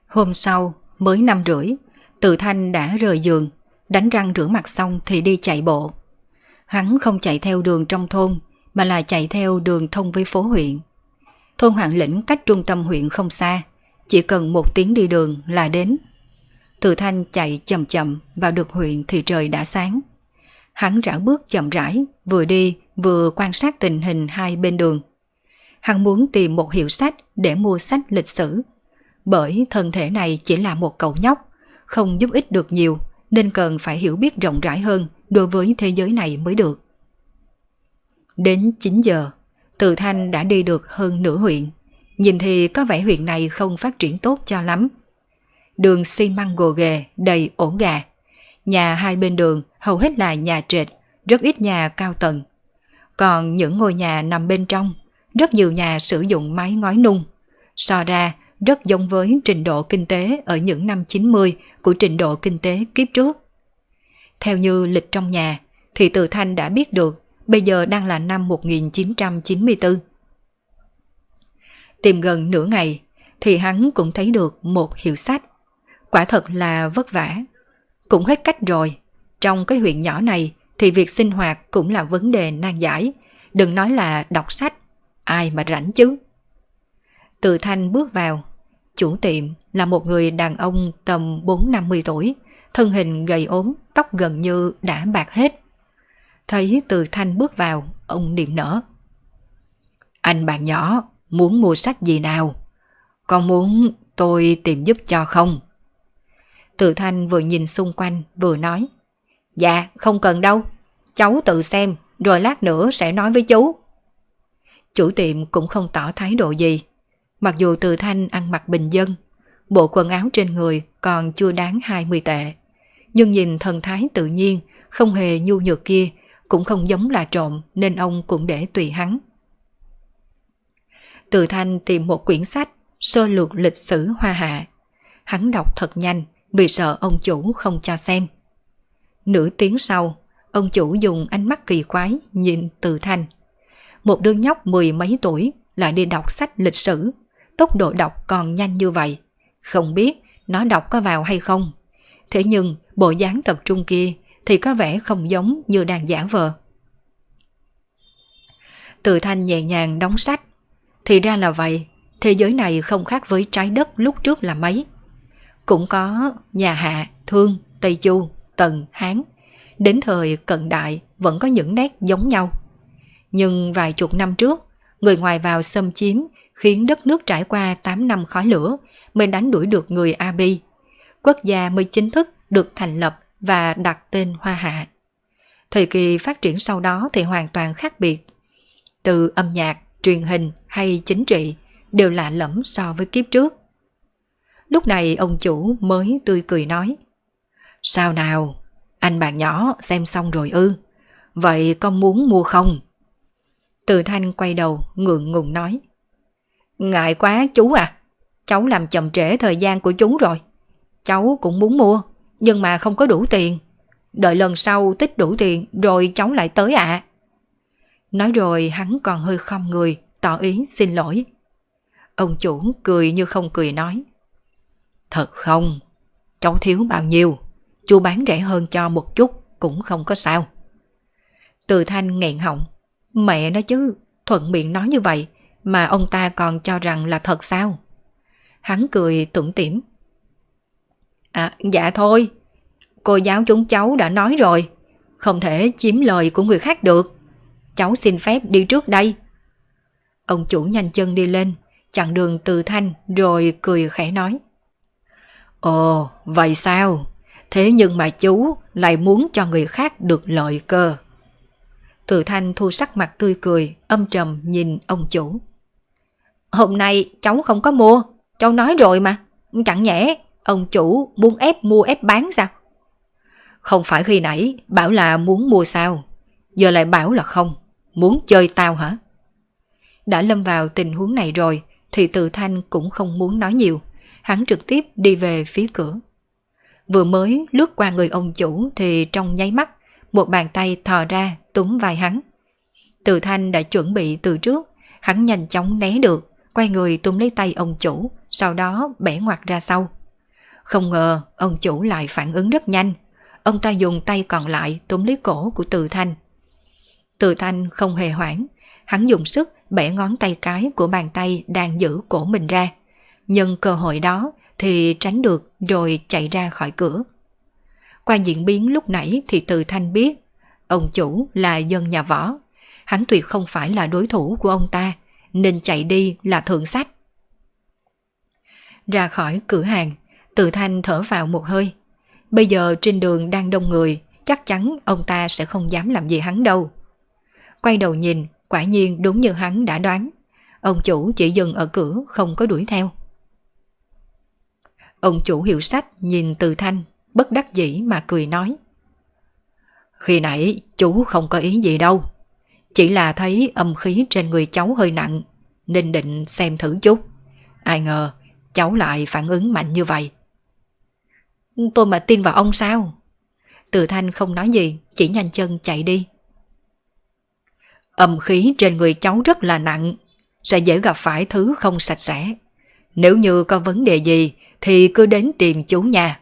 Hôm sau, mới năm rưỡi, Từ Thanh đã rời giường, đánh răng rửa mặt xong thì đi chạy bộ. Hắn không chạy theo đường trong thôn, mà là chạy theo đường thông với phố huyện. Thôn Hoàng Lĩnh cách trung tâm huyện không xa, chỉ cần một tiếng đi đường là đến. Từ Thanh chạy chậm chậm vào được huyện thì trời đã sáng. Hắn rảo bước chậm rãi, vừa đi vừa quan sát tình hình hai bên đường. Hắn muốn tìm một hiệu sách để mua sách lịch sử bởi thân thể này chỉ là một cậu nhóc, không giúp ích được nhiều nên cần phải hiểu biết rộng rãi hơn đối với thế giới này mới được. Đến 9 giờ, Từ Thanh đã đi được hơn nửa huyện. Nhìn thì có vẻ huyện này không phát triển tốt cho lắm. Đường xi măng gồ ghề, đầy ổ gà. Nhà hai bên đường hầu hết là nhà trệt, rất ít nhà cao tầng. Còn những ngôi nhà nằm bên trong, rất nhiều nhà sử dụng mái ngói nung. So ra, rất giống với trình độ kinh tế ở những năm 90 của trình độ kinh tế kiếp trước. Theo như lịch trong nhà, thì Từ Thanh đã biết được bây giờ đang là năm 1994. Tìm gần nửa ngày, thì hắn cũng thấy được một hiệu sách. Quả thật là vất vả. Cũng hết cách rồi. Trong cái huyện nhỏ này thì việc sinh hoạt cũng là vấn đề nan giải. Đừng nói là đọc sách. Ai mà rảnh chứ. Từ Thanh bước vào. Chủ tiệm là một người đàn ông tầm 4-50 tuổi, thân hình gầy ốm, tóc gần như đã bạc hết. Thấy Từ Thanh bước vào, ông niệm nở. Anh bạn nhỏ, muốn mua sách gì nào? Con muốn tôi tìm giúp cho không? Từ Thanh vừa nhìn xung quanh vừa nói. Dạ, không cần đâu. Cháu tự xem, rồi lát nữa sẽ nói với chú. Chủ tiệm cũng không tỏ thái độ gì, Mặc dù Từ Thanh ăn mặc bình dân, bộ quần áo trên người còn chưa đáng 20 tệ. Nhưng nhìn thần thái tự nhiên, không hề nhu nhược kia, cũng không giống là trộm nên ông cũng để tùy hắn. Từ Thanh tìm một quyển sách sơ lược lịch sử hoa hạ. Hắn đọc thật nhanh vì sợ ông chủ không cho xem. Nửa tiếng sau, ông chủ dùng ánh mắt kỳ quái nhìn Từ Thanh. Một đứa nhóc mười mấy tuổi lại đi đọc sách lịch sử tốc độ đọc còn nhanh như vậy. Không biết nó đọc có vào hay không. Thế nhưng bộ dáng tập trung kia thì có vẻ không giống như đang giả vờ. Từ thanh nhẹ nhàng đóng sách. Thì ra là vậy, thế giới này không khác với trái đất lúc trước là mấy. Cũng có nhà Hạ, Thương, Tây Chu, Tần, Hán. Đến thời cận đại vẫn có những nét giống nhau. Nhưng vài chục năm trước, người ngoài vào xâm chiếm khiến đất nước trải qua 8 năm khói lửa mới đánh đuổi được người Abi. Quốc gia mới chính thức được thành lập và đặt tên Hoa Hạ. Thời kỳ phát triển sau đó thì hoàn toàn khác biệt. Từ âm nhạc, truyền hình hay chính trị đều lạ lẫm so với kiếp trước. Lúc này ông chủ mới tươi cười nói Sao nào, Anh bạn nhỏ xem xong rồi ư. Vậy con muốn mua không? Từ thanh quay đầu ngượng ngùng nói. Ngại quá chú à, cháu làm chậm trễ thời gian của chú rồi. Cháu cũng muốn mua, nhưng mà không có đủ tiền. Đợi lần sau tích đủ tiền rồi cháu lại tới ạ. À. Nói rồi hắn còn hơi không người, tỏ ý xin lỗi. Ông chủ cười như không cười nói. Thật không, cháu thiếu bao nhiêu, chú bán rẻ hơn cho một chút cũng không có sao. Từ thanh nghẹn họng, mẹ nói chứ, thuận miệng nói như vậy mà ông ta còn cho rằng là thật sao? Hắn cười tủm tỉm. À, dạ thôi, cô giáo chúng cháu đã nói rồi, không thể chiếm lời của người khác được. Cháu xin phép đi trước đây. Ông chủ nhanh chân đi lên, chặn đường từ thanh rồi cười khẽ nói. Ồ, vậy sao? Thế nhưng mà chú lại muốn cho người khác được lợi cơ. Từ thanh thu sắc mặt tươi cười, âm trầm nhìn ông chủ. Hôm nay cháu không có mua, cháu nói rồi mà. Chẳng nhẽ ông chủ muốn ép mua ép bán sao? Không phải khi nãy bảo là muốn mua sao, giờ lại bảo là không, muốn chơi tao hả? Đã lâm vào tình huống này rồi thì từ thanh cũng không muốn nói nhiều, hắn trực tiếp đi về phía cửa. Vừa mới lướt qua người ông chủ thì trong nháy mắt, một bàn tay thò ra túm vai hắn. Từ thanh đã chuẩn bị từ trước, hắn nhanh chóng né được, quay người túm lấy tay ông chủ, sau đó bẻ ngoặt ra sau. Không ngờ ông chủ lại phản ứng rất nhanh. Ông ta dùng tay còn lại túm lấy cổ của Từ Thanh. Từ Thanh không hề hoảng, hắn dùng sức bẻ ngón tay cái của bàn tay đang giữ cổ mình ra. Nhân cơ hội đó thì tránh được rồi chạy ra khỏi cửa. Qua diễn biến lúc nãy thì Từ Thanh biết ông chủ là dân nhà võ. Hắn tuyệt không phải là đối thủ của ông ta nên chạy đi là thượng sách. Ra khỏi cửa hàng, Từ Thanh thở vào một hơi. Bây giờ trên đường đang đông người, chắc chắn ông ta sẽ không dám làm gì hắn đâu. Quay đầu nhìn, quả nhiên đúng như hắn đã đoán. Ông chủ chỉ dừng ở cửa không có đuổi theo. Ông chủ hiệu sách nhìn Từ Thanh, bất đắc dĩ mà cười nói. Khi nãy chú không có ý gì đâu. Chỉ là thấy âm khí trên người cháu hơi nặng, nên định xem thử chút. Ai ngờ, cháu lại phản ứng mạnh như vậy. Tôi mà tin vào ông sao? Từ thanh không nói gì, chỉ nhanh chân chạy đi. Âm khí trên người cháu rất là nặng, sẽ dễ gặp phải thứ không sạch sẽ. Nếu như có vấn đề gì thì cứ đến tìm chú nhà.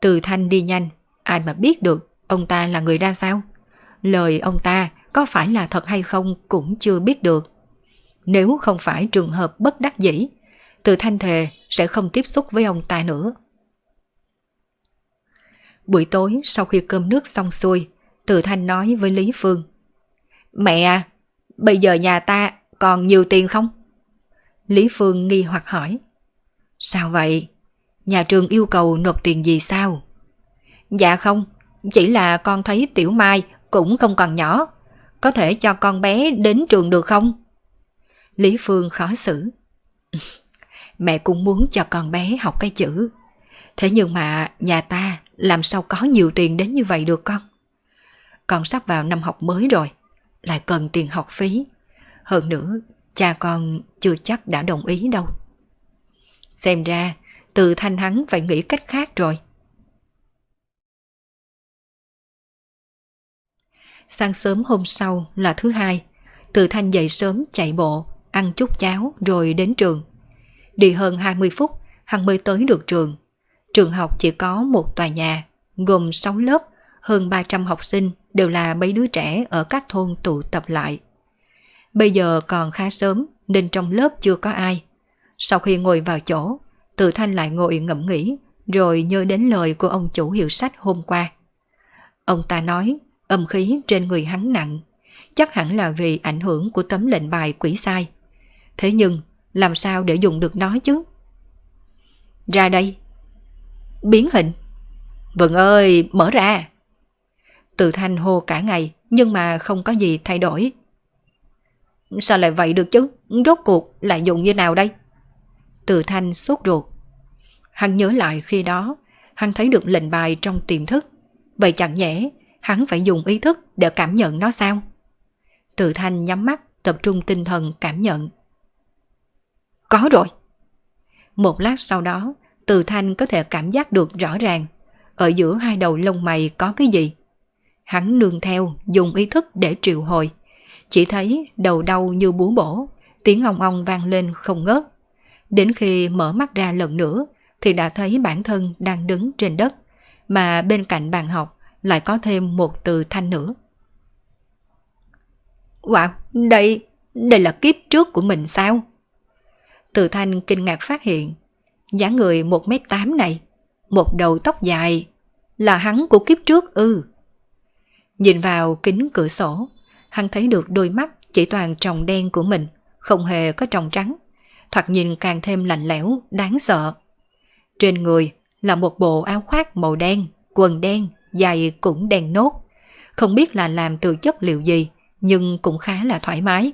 Từ thanh đi nhanh, ai mà biết được ông ta là người ra sao? Lời ông ta có phải là thật hay không cũng chưa biết được. Nếu không phải trường hợp bất đắc dĩ, từ thanh thề sẽ không tiếp xúc với ông ta nữa. Buổi tối sau khi cơm nước xong xuôi, từ thanh nói với Lý Phương. Mẹ à, bây giờ nhà ta còn nhiều tiền không? Lý Phương nghi hoặc hỏi. Sao vậy? Nhà trường yêu cầu nộp tiền gì sao? Dạ không, chỉ là con thấy Tiểu Mai cũng không còn nhỏ. Có thể cho con bé đến trường được không? Lý Phương khó xử. Mẹ cũng muốn cho con bé học cái chữ. Thế nhưng mà nhà ta làm sao có nhiều tiền đến như vậy được con? Con sắp vào năm học mới rồi, lại cần tiền học phí. Hơn nữa, cha con chưa chắc đã đồng ý đâu. Xem ra, từ thanh hắn phải nghĩ cách khác rồi. Sáng sớm hôm sau là thứ hai, từ thanh dậy sớm chạy bộ, ăn chút cháo rồi đến trường. Đi hơn 20 phút, hắn mới tới được trường. Trường học chỉ có một tòa nhà, gồm 6 lớp, hơn 300 học sinh đều là mấy đứa trẻ ở các thôn tụ tập lại. Bây giờ còn khá sớm nên trong lớp chưa có ai. Sau khi ngồi vào chỗ, Từ Thanh lại ngồi ngẫm nghĩ rồi nhớ đến lời của ông chủ hiệu sách hôm qua. Ông ta nói âm khí trên người hắn nặng, chắc hẳn là vì ảnh hưởng của tấm lệnh bài quỷ sai. Thế nhưng, làm sao để dùng được nó chứ? Ra đây. Biến hình. Vâng ơi, mở ra. Từ thanh hô cả ngày, nhưng mà không có gì thay đổi. Sao lại vậy được chứ? Rốt cuộc lại dùng như nào đây? Từ thanh sốt ruột. Hắn nhớ lại khi đó, hắn thấy được lệnh bài trong tiềm thức, Vậy chẳng nhẽ hắn phải dùng ý thức để cảm nhận nó sao? Từ thanh nhắm mắt tập trung tinh thần cảm nhận. Có rồi. Một lát sau đó, từ thanh có thể cảm giác được rõ ràng. Ở giữa hai đầu lông mày có cái gì? Hắn nương theo, dùng ý thức để triệu hồi. Chỉ thấy đầu đau như búa bổ, tiếng ong ong vang lên không ngớt. Đến khi mở mắt ra lần nữa, thì đã thấy bản thân đang đứng trên đất, mà bên cạnh bàn học lại có thêm một từ thanh nữa. Wow, đây, đây là kiếp trước của mình sao? Từ thanh kinh ngạc phát hiện, dáng người 1m8 này, một đầu tóc dài, là hắn của kiếp trước ư. Nhìn vào kính cửa sổ, hắn thấy được đôi mắt chỉ toàn tròng đen của mình, không hề có tròng trắng, thoạt nhìn càng thêm lạnh lẽo, đáng sợ. Trên người là một bộ áo khoác màu đen, quần đen, giày cũng đen nốt. Không biết là làm từ chất liệu gì, nhưng cũng khá là thoải mái.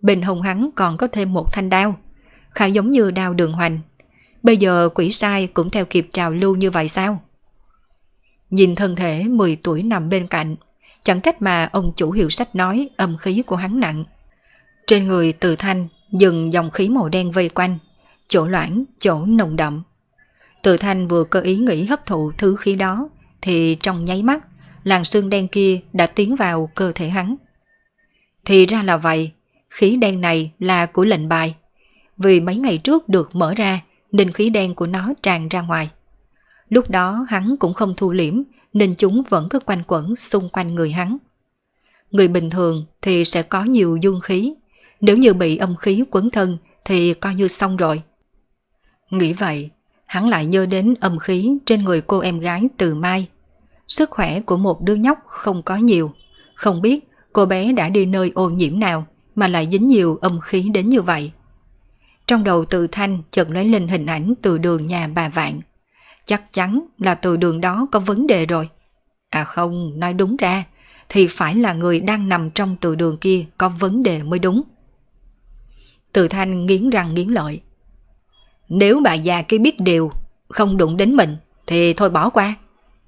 Bên hông hắn còn có thêm một thanh đao, khá giống như đao đường hoành. Bây giờ quỷ sai cũng theo kịp trào lưu như vậy sao? Nhìn thân thể 10 tuổi nằm bên cạnh, chẳng trách mà ông chủ hiệu sách nói âm khí của hắn nặng. Trên người từ thanh dừng dòng khí màu đen vây quanh, chỗ loãng, chỗ nồng đậm. Từ thanh vừa cơ ý nghĩ hấp thụ thứ khí đó, thì trong nháy mắt, làn xương đen kia đã tiến vào cơ thể hắn. Thì ra là vậy, khí đen này là của lệnh bài. Vì mấy ngày trước được mở ra, nên khí đen của nó tràn ra ngoài. Lúc đó hắn cũng không thu liễm, nên chúng vẫn cứ quanh quẩn xung quanh người hắn. Người bình thường thì sẽ có nhiều dương khí, nếu như bị âm khí quấn thân thì coi như xong rồi. Nghĩ vậy, hắn lại nhớ đến âm khí trên người cô em gái từ Mai. Sức khỏe của một đứa nhóc không có nhiều, không biết cô bé đã đi nơi ô nhiễm nào mà lại dính nhiều âm khí đến như vậy. Trong đầu từ thanh chợt lấy lên hình ảnh từ đường nhà bà Vạn. Chắc chắn là từ đường đó có vấn đề rồi. À không, nói đúng ra, thì phải là người đang nằm trong từ đường kia có vấn đề mới đúng. Từ thanh nghiến răng nghiến lợi. Nếu bà già kia biết điều, không đụng đến mình, thì thôi bỏ qua.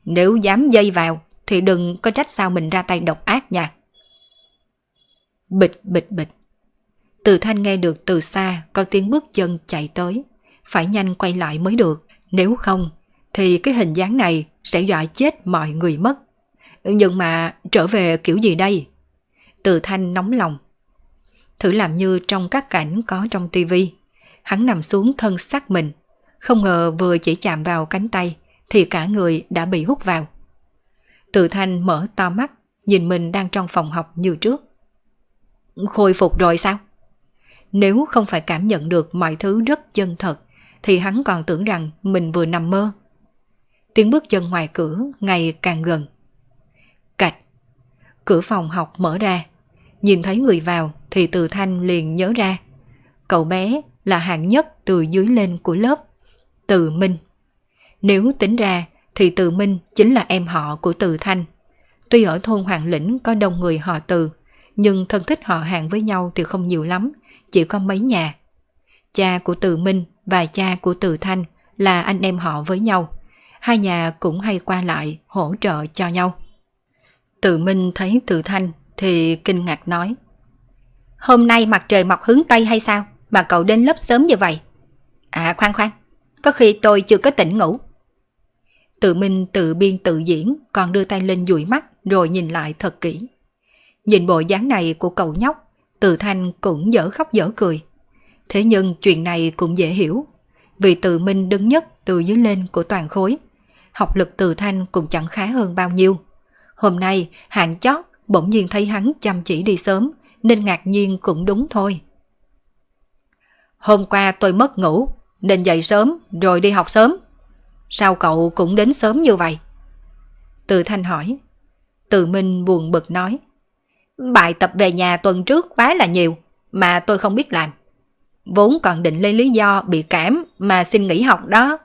Nếu dám dây vào, thì đừng có trách sao mình ra tay độc ác nha. Bịch bịch bịch. Từ thanh nghe được từ xa có tiếng bước chân chạy tới. Phải nhanh quay lại mới được. Nếu không, thì cái hình dáng này sẽ dọa chết mọi người mất. Nhưng mà trở về kiểu gì đây? Từ thanh nóng lòng. Thử làm như trong các cảnh có trong tivi Hắn nằm xuống thân xác mình. Không ngờ vừa chỉ chạm vào cánh tay thì cả người đã bị hút vào. Từ thanh mở to mắt, nhìn mình đang trong phòng học như trước. Khôi phục rồi sao? Nếu không phải cảm nhận được mọi thứ rất chân thật, thì hắn còn tưởng rằng mình vừa nằm mơ. Tiếng bước chân ngoài cửa ngày càng gần. Cạch. Cửa phòng học mở ra. Nhìn thấy người vào thì từ thanh liền nhớ ra. Cậu bé là hạng nhất từ dưới lên của lớp. Từ Minh. Nếu tính ra thì Từ Minh chính là em họ của Từ Thanh. Tuy ở thôn Hoàng Lĩnh có đông người họ Từ, nhưng thân thích họ hàng với nhau thì không nhiều lắm, chỉ có mấy nhà. Cha của Từ Minh và cha của Từ Thanh là anh em họ với nhau. Hai nhà cũng hay qua lại, hỗ trợ cho nhau. Từ Minh thấy Từ Thanh thì kinh ngạc nói. Hôm nay mặt trời mọc hướng Tây hay sao mà cậu đến lớp sớm như vậy? À khoan khoan, có khi tôi chưa có tỉnh ngủ. Tự Minh tự biên tự diễn còn đưa tay lên dụi mắt rồi nhìn lại thật kỹ. Nhìn bộ dáng này của cậu nhóc, Từ Thanh cũng dở khóc dở cười. Thế nhưng chuyện này cũng dễ hiểu. Vì Từ Minh đứng nhất từ dưới lên của toàn khối. Học lực Từ Thanh cũng chẳng khá hơn bao nhiêu. Hôm nay hạng chót bỗng nhiên thấy hắn chăm chỉ đi sớm nên ngạc nhiên cũng đúng thôi. Hôm qua tôi mất ngủ nên dậy sớm rồi đi học sớm. Sao cậu cũng đến sớm như vậy? Từ Thanh hỏi. Từ Minh buồn bực nói. Bài tập về nhà tuần trước quá là nhiều, mà tôi không biết làm. Vốn còn định lấy lý do bị cảm mà xin nghỉ học đó.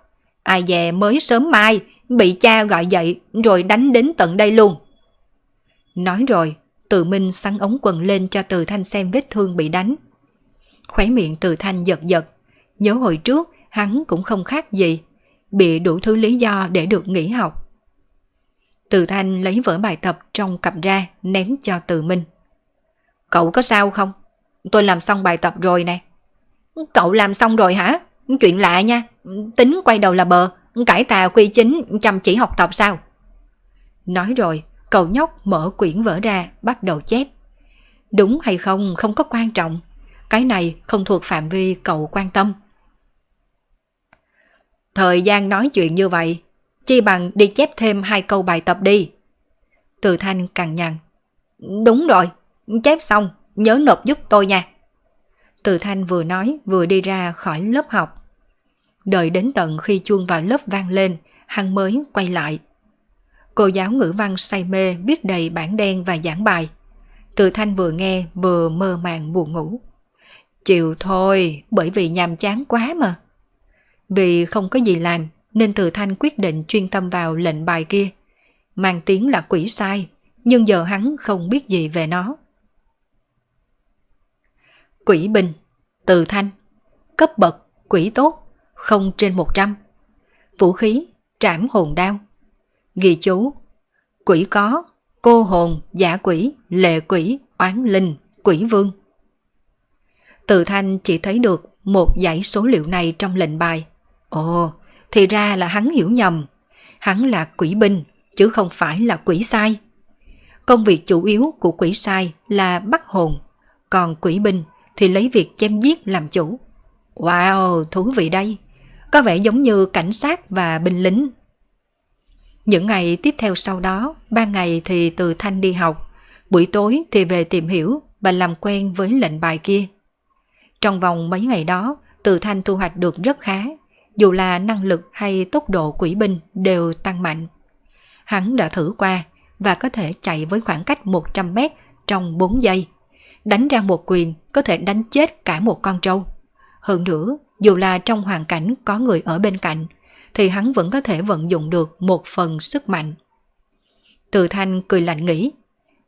Ai về mới sớm mai, bị cha gọi dậy rồi đánh đến tận đây luôn. Nói rồi, Từ Minh săn ống quần lên cho Từ Thanh xem vết thương bị đánh. Khóe miệng Từ Thanh giật giật. Nhớ hồi trước, hắn cũng không khác gì bị đủ thứ lý do để được nghỉ học. Từ Thanh lấy vở bài tập trong cặp ra ném cho Từ Minh. Cậu có sao không? Tôi làm xong bài tập rồi nè. Cậu làm xong rồi hả? Chuyện lạ nha. Tính quay đầu là bờ, cải tà quy chính chăm chỉ học tập sao? Nói rồi, cậu nhóc mở quyển vở ra bắt đầu chép. Đúng hay không không có quan trọng. Cái này không thuộc phạm vi cậu quan tâm. Thời gian nói chuyện như vậy, chi bằng đi chép thêm hai câu bài tập đi. Từ thanh cằn nhằn. Đúng rồi, chép xong, nhớ nộp giúp tôi nha. Từ thanh vừa nói vừa đi ra khỏi lớp học. Đợi đến tận khi chuông vào lớp vang lên, hắn mới quay lại. Cô giáo ngữ văn say mê viết đầy bản đen và giảng bài. Từ thanh vừa nghe vừa mơ màng buồn ngủ. Chịu thôi, bởi vì nhàm chán quá mà. Vì không có gì làm, nên Từ Thanh quyết định chuyên tâm vào lệnh bài kia. Mang tiếng là quỷ sai, nhưng giờ hắn không biết gì về nó. Quỷ bình Từ Thanh, cấp bậc, quỷ tốt, không trên 100. Vũ khí, trảm hồn đao. Ghi chú, quỷ có, cô hồn, giả quỷ, lệ quỷ, oán linh, quỷ vương. Từ Thanh chỉ thấy được một dãy số liệu này trong lệnh bài. Ồ, thì ra là hắn hiểu nhầm. Hắn là quỷ binh, chứ không phải là quỷ sai. Công việc chủ yếu của quỷ sai là bắt hồn, còn quỷ binh thì lấy việc chém giết làm chủ. Wow, thú vị đây. Có vẻ giống như cảnh sát và binh lính. Những ngày tiếp theo sau đó, ban ngày thì từ Thanh đi học, buổi tối thì về tìm hiểu và làm quen với lệnh bài kia. Trong vòng mấy ngày đó, từ Thanh thu hoạch được rất khá, dù là năng lực hay tốc độ quỷ binh đều tăng mạnh. Hắn đã thử qua và có thể chạy với khoảng cách 100 mét trong 4 giây. Đánh ra một quyền có thể đánh chết cả một con trâu. Hơn nữa, dù là trong hoàn cảnh có người ở bên cạnh, thì hắn vẫn có thể vận dụng được một phần sức mạnh. Từ thanh cười lạnh nghĩ,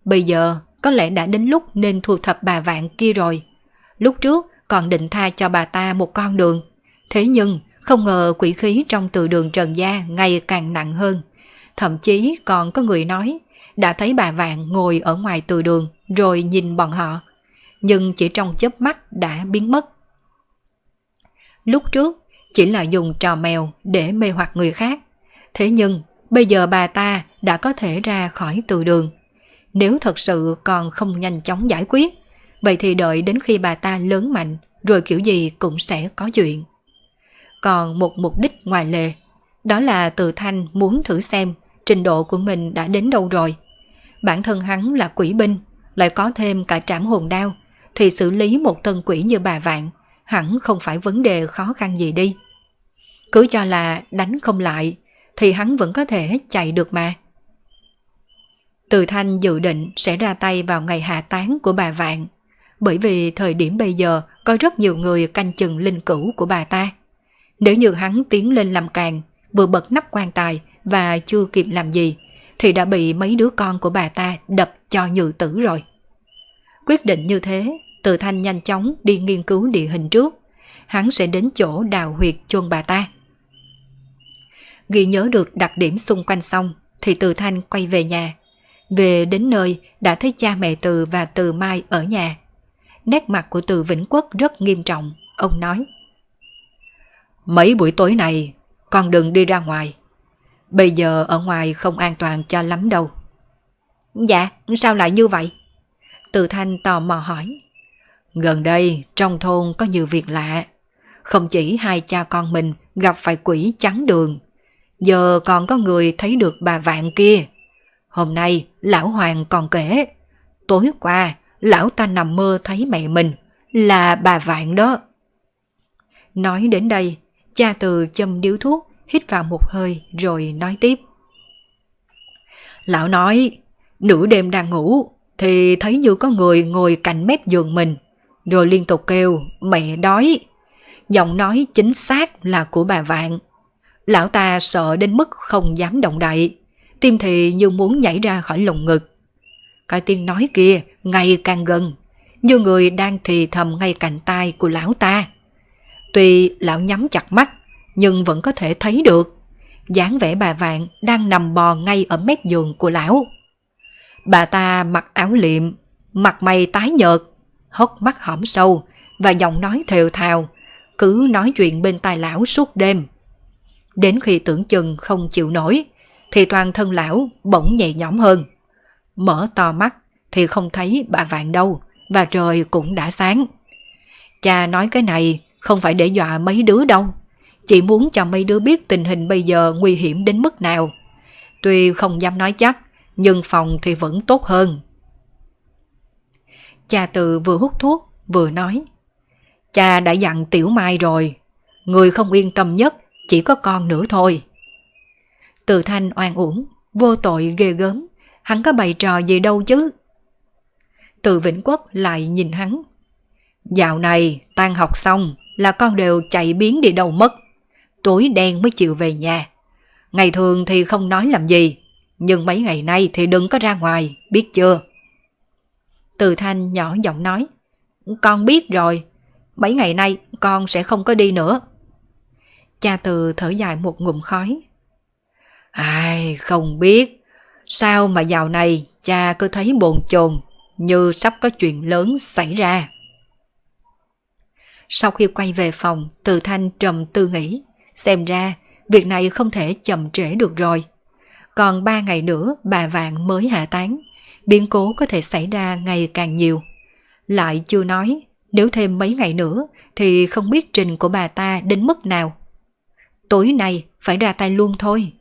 bây giờ có lẽ đã đến lúc nên thu thập bà vạn kia rồi. Lúc trước còn định tha cho bà ta một con đường, thế nhưng không ngờ quỷ khí trong từ đường Trần Gia ngày càng nặng hơn. Thậm chí còn có người nói đã thấy bà Vạn ngồi ở ngoài từ đường rồi nhìn bọn họ. Nhưng chỉ trong chớp mắt đã biến mất. Lúc trước chỉ là dùng trò mèo để mê hoặc người khác. Thế nhưng bây giờ bà ta đã có thể ra khỏi từ đường. Nếu thật sự còn không nhanh chóng giải quyết, vậy thì đợi đến khi bà ta lớn mạnh rồi kiểu gì cũng sẽ có chuyện còn một mục đích ngoài lề. Đó là từ thanh muốn thử xem trình độ của mình đã đến đâu rồi. Bản thân hắn là quỷ binh, lại có thêm cả trảm hồn đao, thì xử lý một tân quỷ như bà Vạn hẳn không phải vấn đề khó khăn gì đi. Cứ cho là đánh không lại, thì hắn vẫn có thể chạy được mà. Từ Thanh dự định sẽ ra tay vào ngày hạ tán của bà Vạn, bởi vì thời điểm bây giờ có rất nhiều người canh chừng linh cữu của bà ta. Nếu như hắn tiến lên làm càng, vừa bật nắp quan tài và chưa kịp làm gì, thì đã bị mấy đứa con của bà ta đập cho nhự tử rồi. Quyết định như thế, Từ Thanh nhanh chóng đi nghiên cứu địa hình trước, hắn sẽ đến chỗ đào huyệt chôn bà ta. Ghi nhớ được đặc điểm xung quanh xong, thì Từ Thanh quay về nhà. Về đến nơi đã thấy cha mẹ Từ và Từ Mai ở nhà. Nét mặt của Từ Vĩnh Quốc rất nghiêm trọng, ông nói. Mấy buổi tối này, con đừng đi ra ngoài. Bây giờ ở ngoài không an toàn cho lắm đâu. Dạ, sao lại như vậy? Từ Thanh tò mò hỏi. Gần đây, trong thôn có nhiều việc lạ. Không chỉ hai cha con mình gặp phải quỷ trắng đường. Giờ còn có người thấy được bà vạn kia. Hôm nay, lão Hoàng còn kể. Tối qua, lão ta nằm mơ thấy mẹ mình. Là bà vạn đó. Nói đến đây, Cha từ châm điếu thuốc, hít vào một hơi rồi nói tiếp. Lão nói, nửa đêm đang ngủ, thì thấy như có người ngồi cạnh mép giường mình, rồi liên tục kêu mẹ đói. Giọng nói chính xác là của bà Vạn. Lão ta sợ đến mức không dám động đậy, tim thì như muốn nhảy ra khỏi lồng ngực. Cái tiếng nói kia ngày càng gần, như người đang thì thầm ngay cạnh tai của lão ta. Tuy lão nhắm chặt mắt, nhưng vẫn có thể thấy được. dáng vẻ bà Vạn đang nằm bò ngay ở mép giường của lão. Bà ta mặc áo liệm, mặt mày tái nhợt, hốc mắt hõm sâu và giọng nói thều thào, cứ nói chuyện bên tai lão suốt đêm. Đến khi tưởng chừng không chịu nổi, thì toàn thân lão bỗng nhẹ nhõm hơn. Mở to mắt thì không thấy bà Vạn đâu, và trời cũng đã sáng. Cha nói cái này không phải để dọa mấy đứa đâu. Chỉ muốn cho mấy đứa biết tình hình bây giờ nguy hiểm đến mức nào. Tuy không dám nói chắc, nhưng phòng thì vẫn tốt hơn. Cha từ vừa hút thuốc, vừa nói. Cha đã dặn Tiểu Mai rồi, người không yên tâm nhất chỉ có con nữa thôi. Từ thanh oan uổng, vô tội ghê gớm, hắn có bày trò gì đâu chứ. Từ Vĩnh Quốc lại nhìn hắn. Dạo này tan học xong là con đều chạy biến đi đâu mất. Tối đen mới chịu về nhà. Ngày thường thì không nói làm gì, nhưng mấy ngày nay thì đừng có ra ngoài, biết chưa? Từ Thanh nhỏ giọng nói. Con biết rồi, mấy ngày nay con sẽ không có đi nữa. Cha Từ thở dài một ngụm khói. Ai, không biết. Sao mà dạo này cha cứ thấy bồn chồn như sắp có chuyện lớn xảy ra. Sau khi quay về phòng, Từ Thanh trầm tư nghĩ, xem ra việc này không thể chậm trễ được rồi. Còn ba ngày nữa bà Vạn mới hạ tán, biến cố có thể xảy ra ngày càng nhiều. Lại chưa nói, nếu thêm mấy ngày nữa thì không biết trình của bà ta đến mức nào. Tối nay phải ra tay luôn thôi.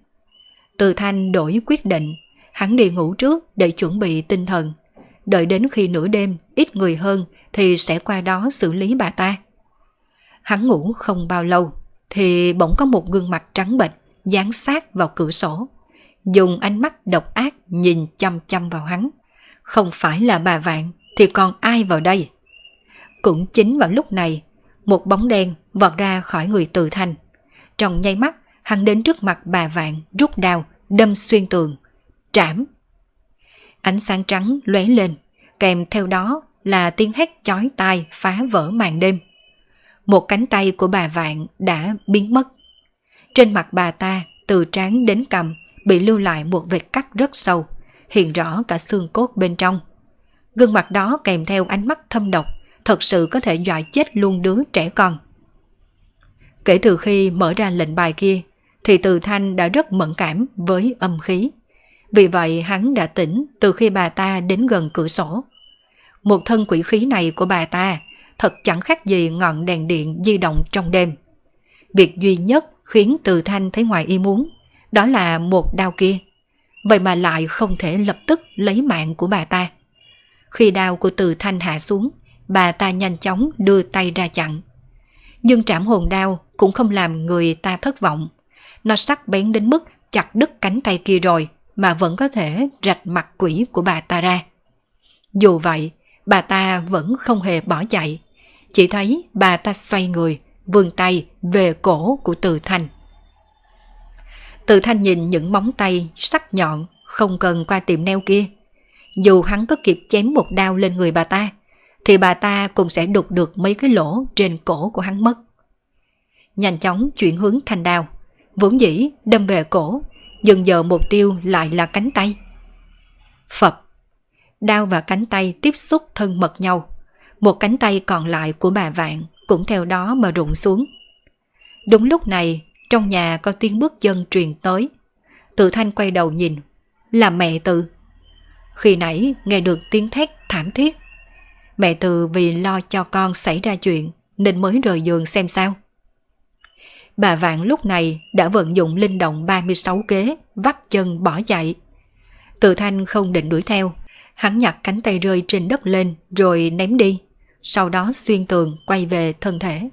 Từ Thanh đổi quyết định, hắn đi ngủ trước để chuẩn bị tinh thần. Đợi đến khi nửa đêm ít người hơn thì sẽ qua đó xử lý bà ta. Hắn ngủ không bao lâu thì bỗng có một gương mặt trắng bệch dán sát vào cửa sổ. Dùng ánh mắt độc ác nhìn chăm chăm vào hắn. Không phải là bà Vạn thì còn ai vào đây? Cũng chính vào lúc này, một bóng đen vọt ra khỏi người từ thanh. Trong nháy mắt, hắn đến trước mặt bà Vạn rút đao, đâm xuyên tường. Trảm! Ánh sáng trắng lóe lên, kèm theo đó là tiếng hét chói tai phá vỡ màn đêm. Một cánh tay của bà Vạn đã biến mất. Trên mặt bà ta, từ trán đến cầm, bị lưu lại một vệt cắt rất sâu, hiện rõ cả xương cốt bên trong. Gương mặt đó kèm theo ánh mắt thâm độc, thật sự có thể dọa chết luôn đứa trẻ con. Kể từ khi mở ra lệnh bài kia, thì Từ Thanh đã rất mẫn cảm với âm khí. Vì vậy hắn đã tỉnh từ khi bà ta đến gần cửa sổ. Một thân quỷ khí này của bà ta thật chẳng khác gì ngọn đèn điện di động trong đêm. Việc duy nhất khiến Từ Thanh thấy ngoài ý muốn, đó là một đao kia. Vậy mà lại không thể lập tức lấy mạng của bà ta. Khi đao của Từ Thanh hạ xuống, bà ta nhanh chóng đưa tay ra chặn. Nhưng trảm hồn đao cũng không làm người ta thất vọng. Nó sắc bén đến mức chặt đứt cánh tay kia rồi mà vẫn có thể rạch mặt quỷ của bà ta ra. Dù vậy, bà ta vẫn không hề bỏ chạy. Chỉ thấy bà ta xoay người, vươn tay về cổ của Từ Thanh. Từ Thanh nhìn những móng tay sắc nhọn không cần qua tiệm neo kia. Dù hắn có kịp chém một đao lên người bà ta, thì bà ta cũng sẽ đục được mấy cái lỗ trên cổ của hắn mất. Nhanh chóng chuyển hướng thành đao, vốn dĩ đâm về cổ, dần giờ mục tiêu lại là cánh tay. Phập, đao và cánh tay tiếp xúc thân mật nhau, một cánh tay còn lại của bà Vạn cũng theo đó mà rụng xuống. Đúng lúc này, trong nhà có tiếng bước chân truyền tới. Tự thanh quay đầu nhìn, là mẹ tự. Khi nãy nghe được tiếng thét thảm thiết, Mẹ từ vì lo cho con xảy ra chuyện nên mới rời giường xem sao. Bà Vạn lúc này đã vận dụng linh động 36 kế, vắt chân bỏ chạy. Từ thanh không định đuổi theo, hắn nhặt cánh tay rơi trên đất lên rồi ném đi, sau đó xuyên tường quay về thân thể.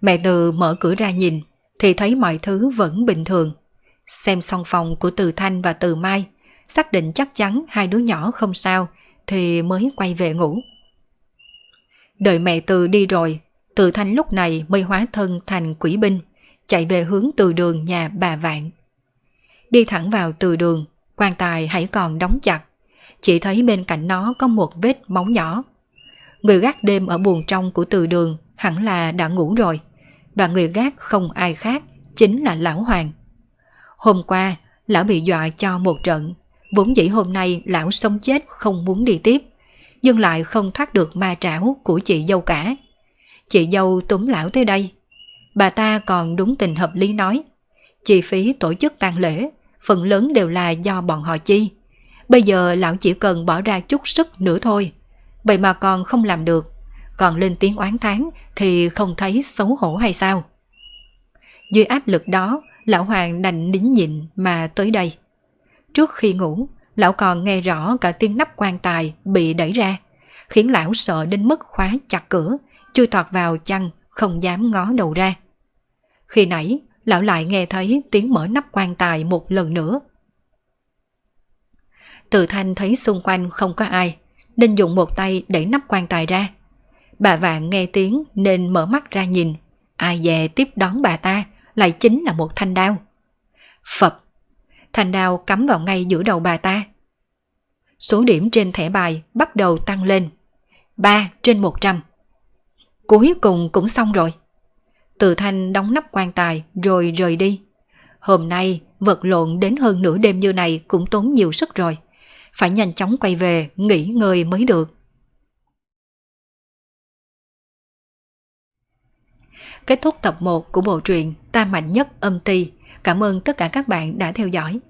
Mẹ từ mở cửa ra nhìn, thì thấy mọi thứ vẫn bình thường. Xem xong phòng của Từ Thanh và Từ Mai, xác định chắc chắn hai đứa nhỏ không sao, thì mới quay về ngủ. Đợi mẹ Từ đi rồi, Từ Thanh lúc này mới hóa thân thành quỷ binh, chạy về hướng từ đường nhà bà Vạn. Đi thẳng vào từ đường, quan tài hãy còn đóng chặt, chỉ thấy bên cạnh nó có một vết máu nhỏ. Người gác đêm ở buồng trong của từ đường hẳn là đã ngủ rồi, và người gác không ai khác, chính là Lão Hoàng. Hôm qua, lão bị dọa cho một trận, vốn dĩ hôm nay lão sống chết không muốn đi tiếp, nhưng lại không thoát được ma trảo của chị dâu cả. Chị dâu túm lão tới đây. Bà ta còn đúng tình hợp lý nói, chi phí tổ chức tang lễ, phần lớn đều là do bọn họ chi. Bây giờ lão chỉ cần bỏ ra chút sức nữa thôi, vậy mà còn không làm được, còn lên tiếng oán thán thì không thấy xấu hổ hay sao? Dưới áp lực đó, lão Hoàng đành nín nhịn mà tới đây. Trước khi ngủ, lão còn nghe rõ cả tiếng nắp quan tài bị đẩy ra, khiến lão sợ đến mức khóa chặt cửa, chui tọt vào chăn, không dám ngó đầu ra. Khi nãy, lão lại nghe thấy tiếng mở nắp quan tài một lần nữa. Từ thanh thấy xung quanh không có ai, nên dùng một tay đẩy nắp quan tài ra. Bà vạn nghe tiếng nên mở mắt ra nhìn, ai về tiếp đón bà ta lại chính là một thanh đao. Phập, thanh đao cắm vào ngay giữa đầu bà ta. Số điểm trên thẻ bài bắt đầu tăng lên. 3 trên 100. Cuối cùng cũng xong rồi. Từ thanh đóng nắp quan tài rồi rời đi. Hôm nay vật lộn đến hơn nửa đêm như này cũng tốn nhiều sức rồi. Phải nhanh chóng quay về, nghỉ ngơi mới được. Kết thúc tập 1 của bộ truyện Ta Mạnh Nhất Âm Ti. Cảm ơn tất cả các bạn đã theo dõi.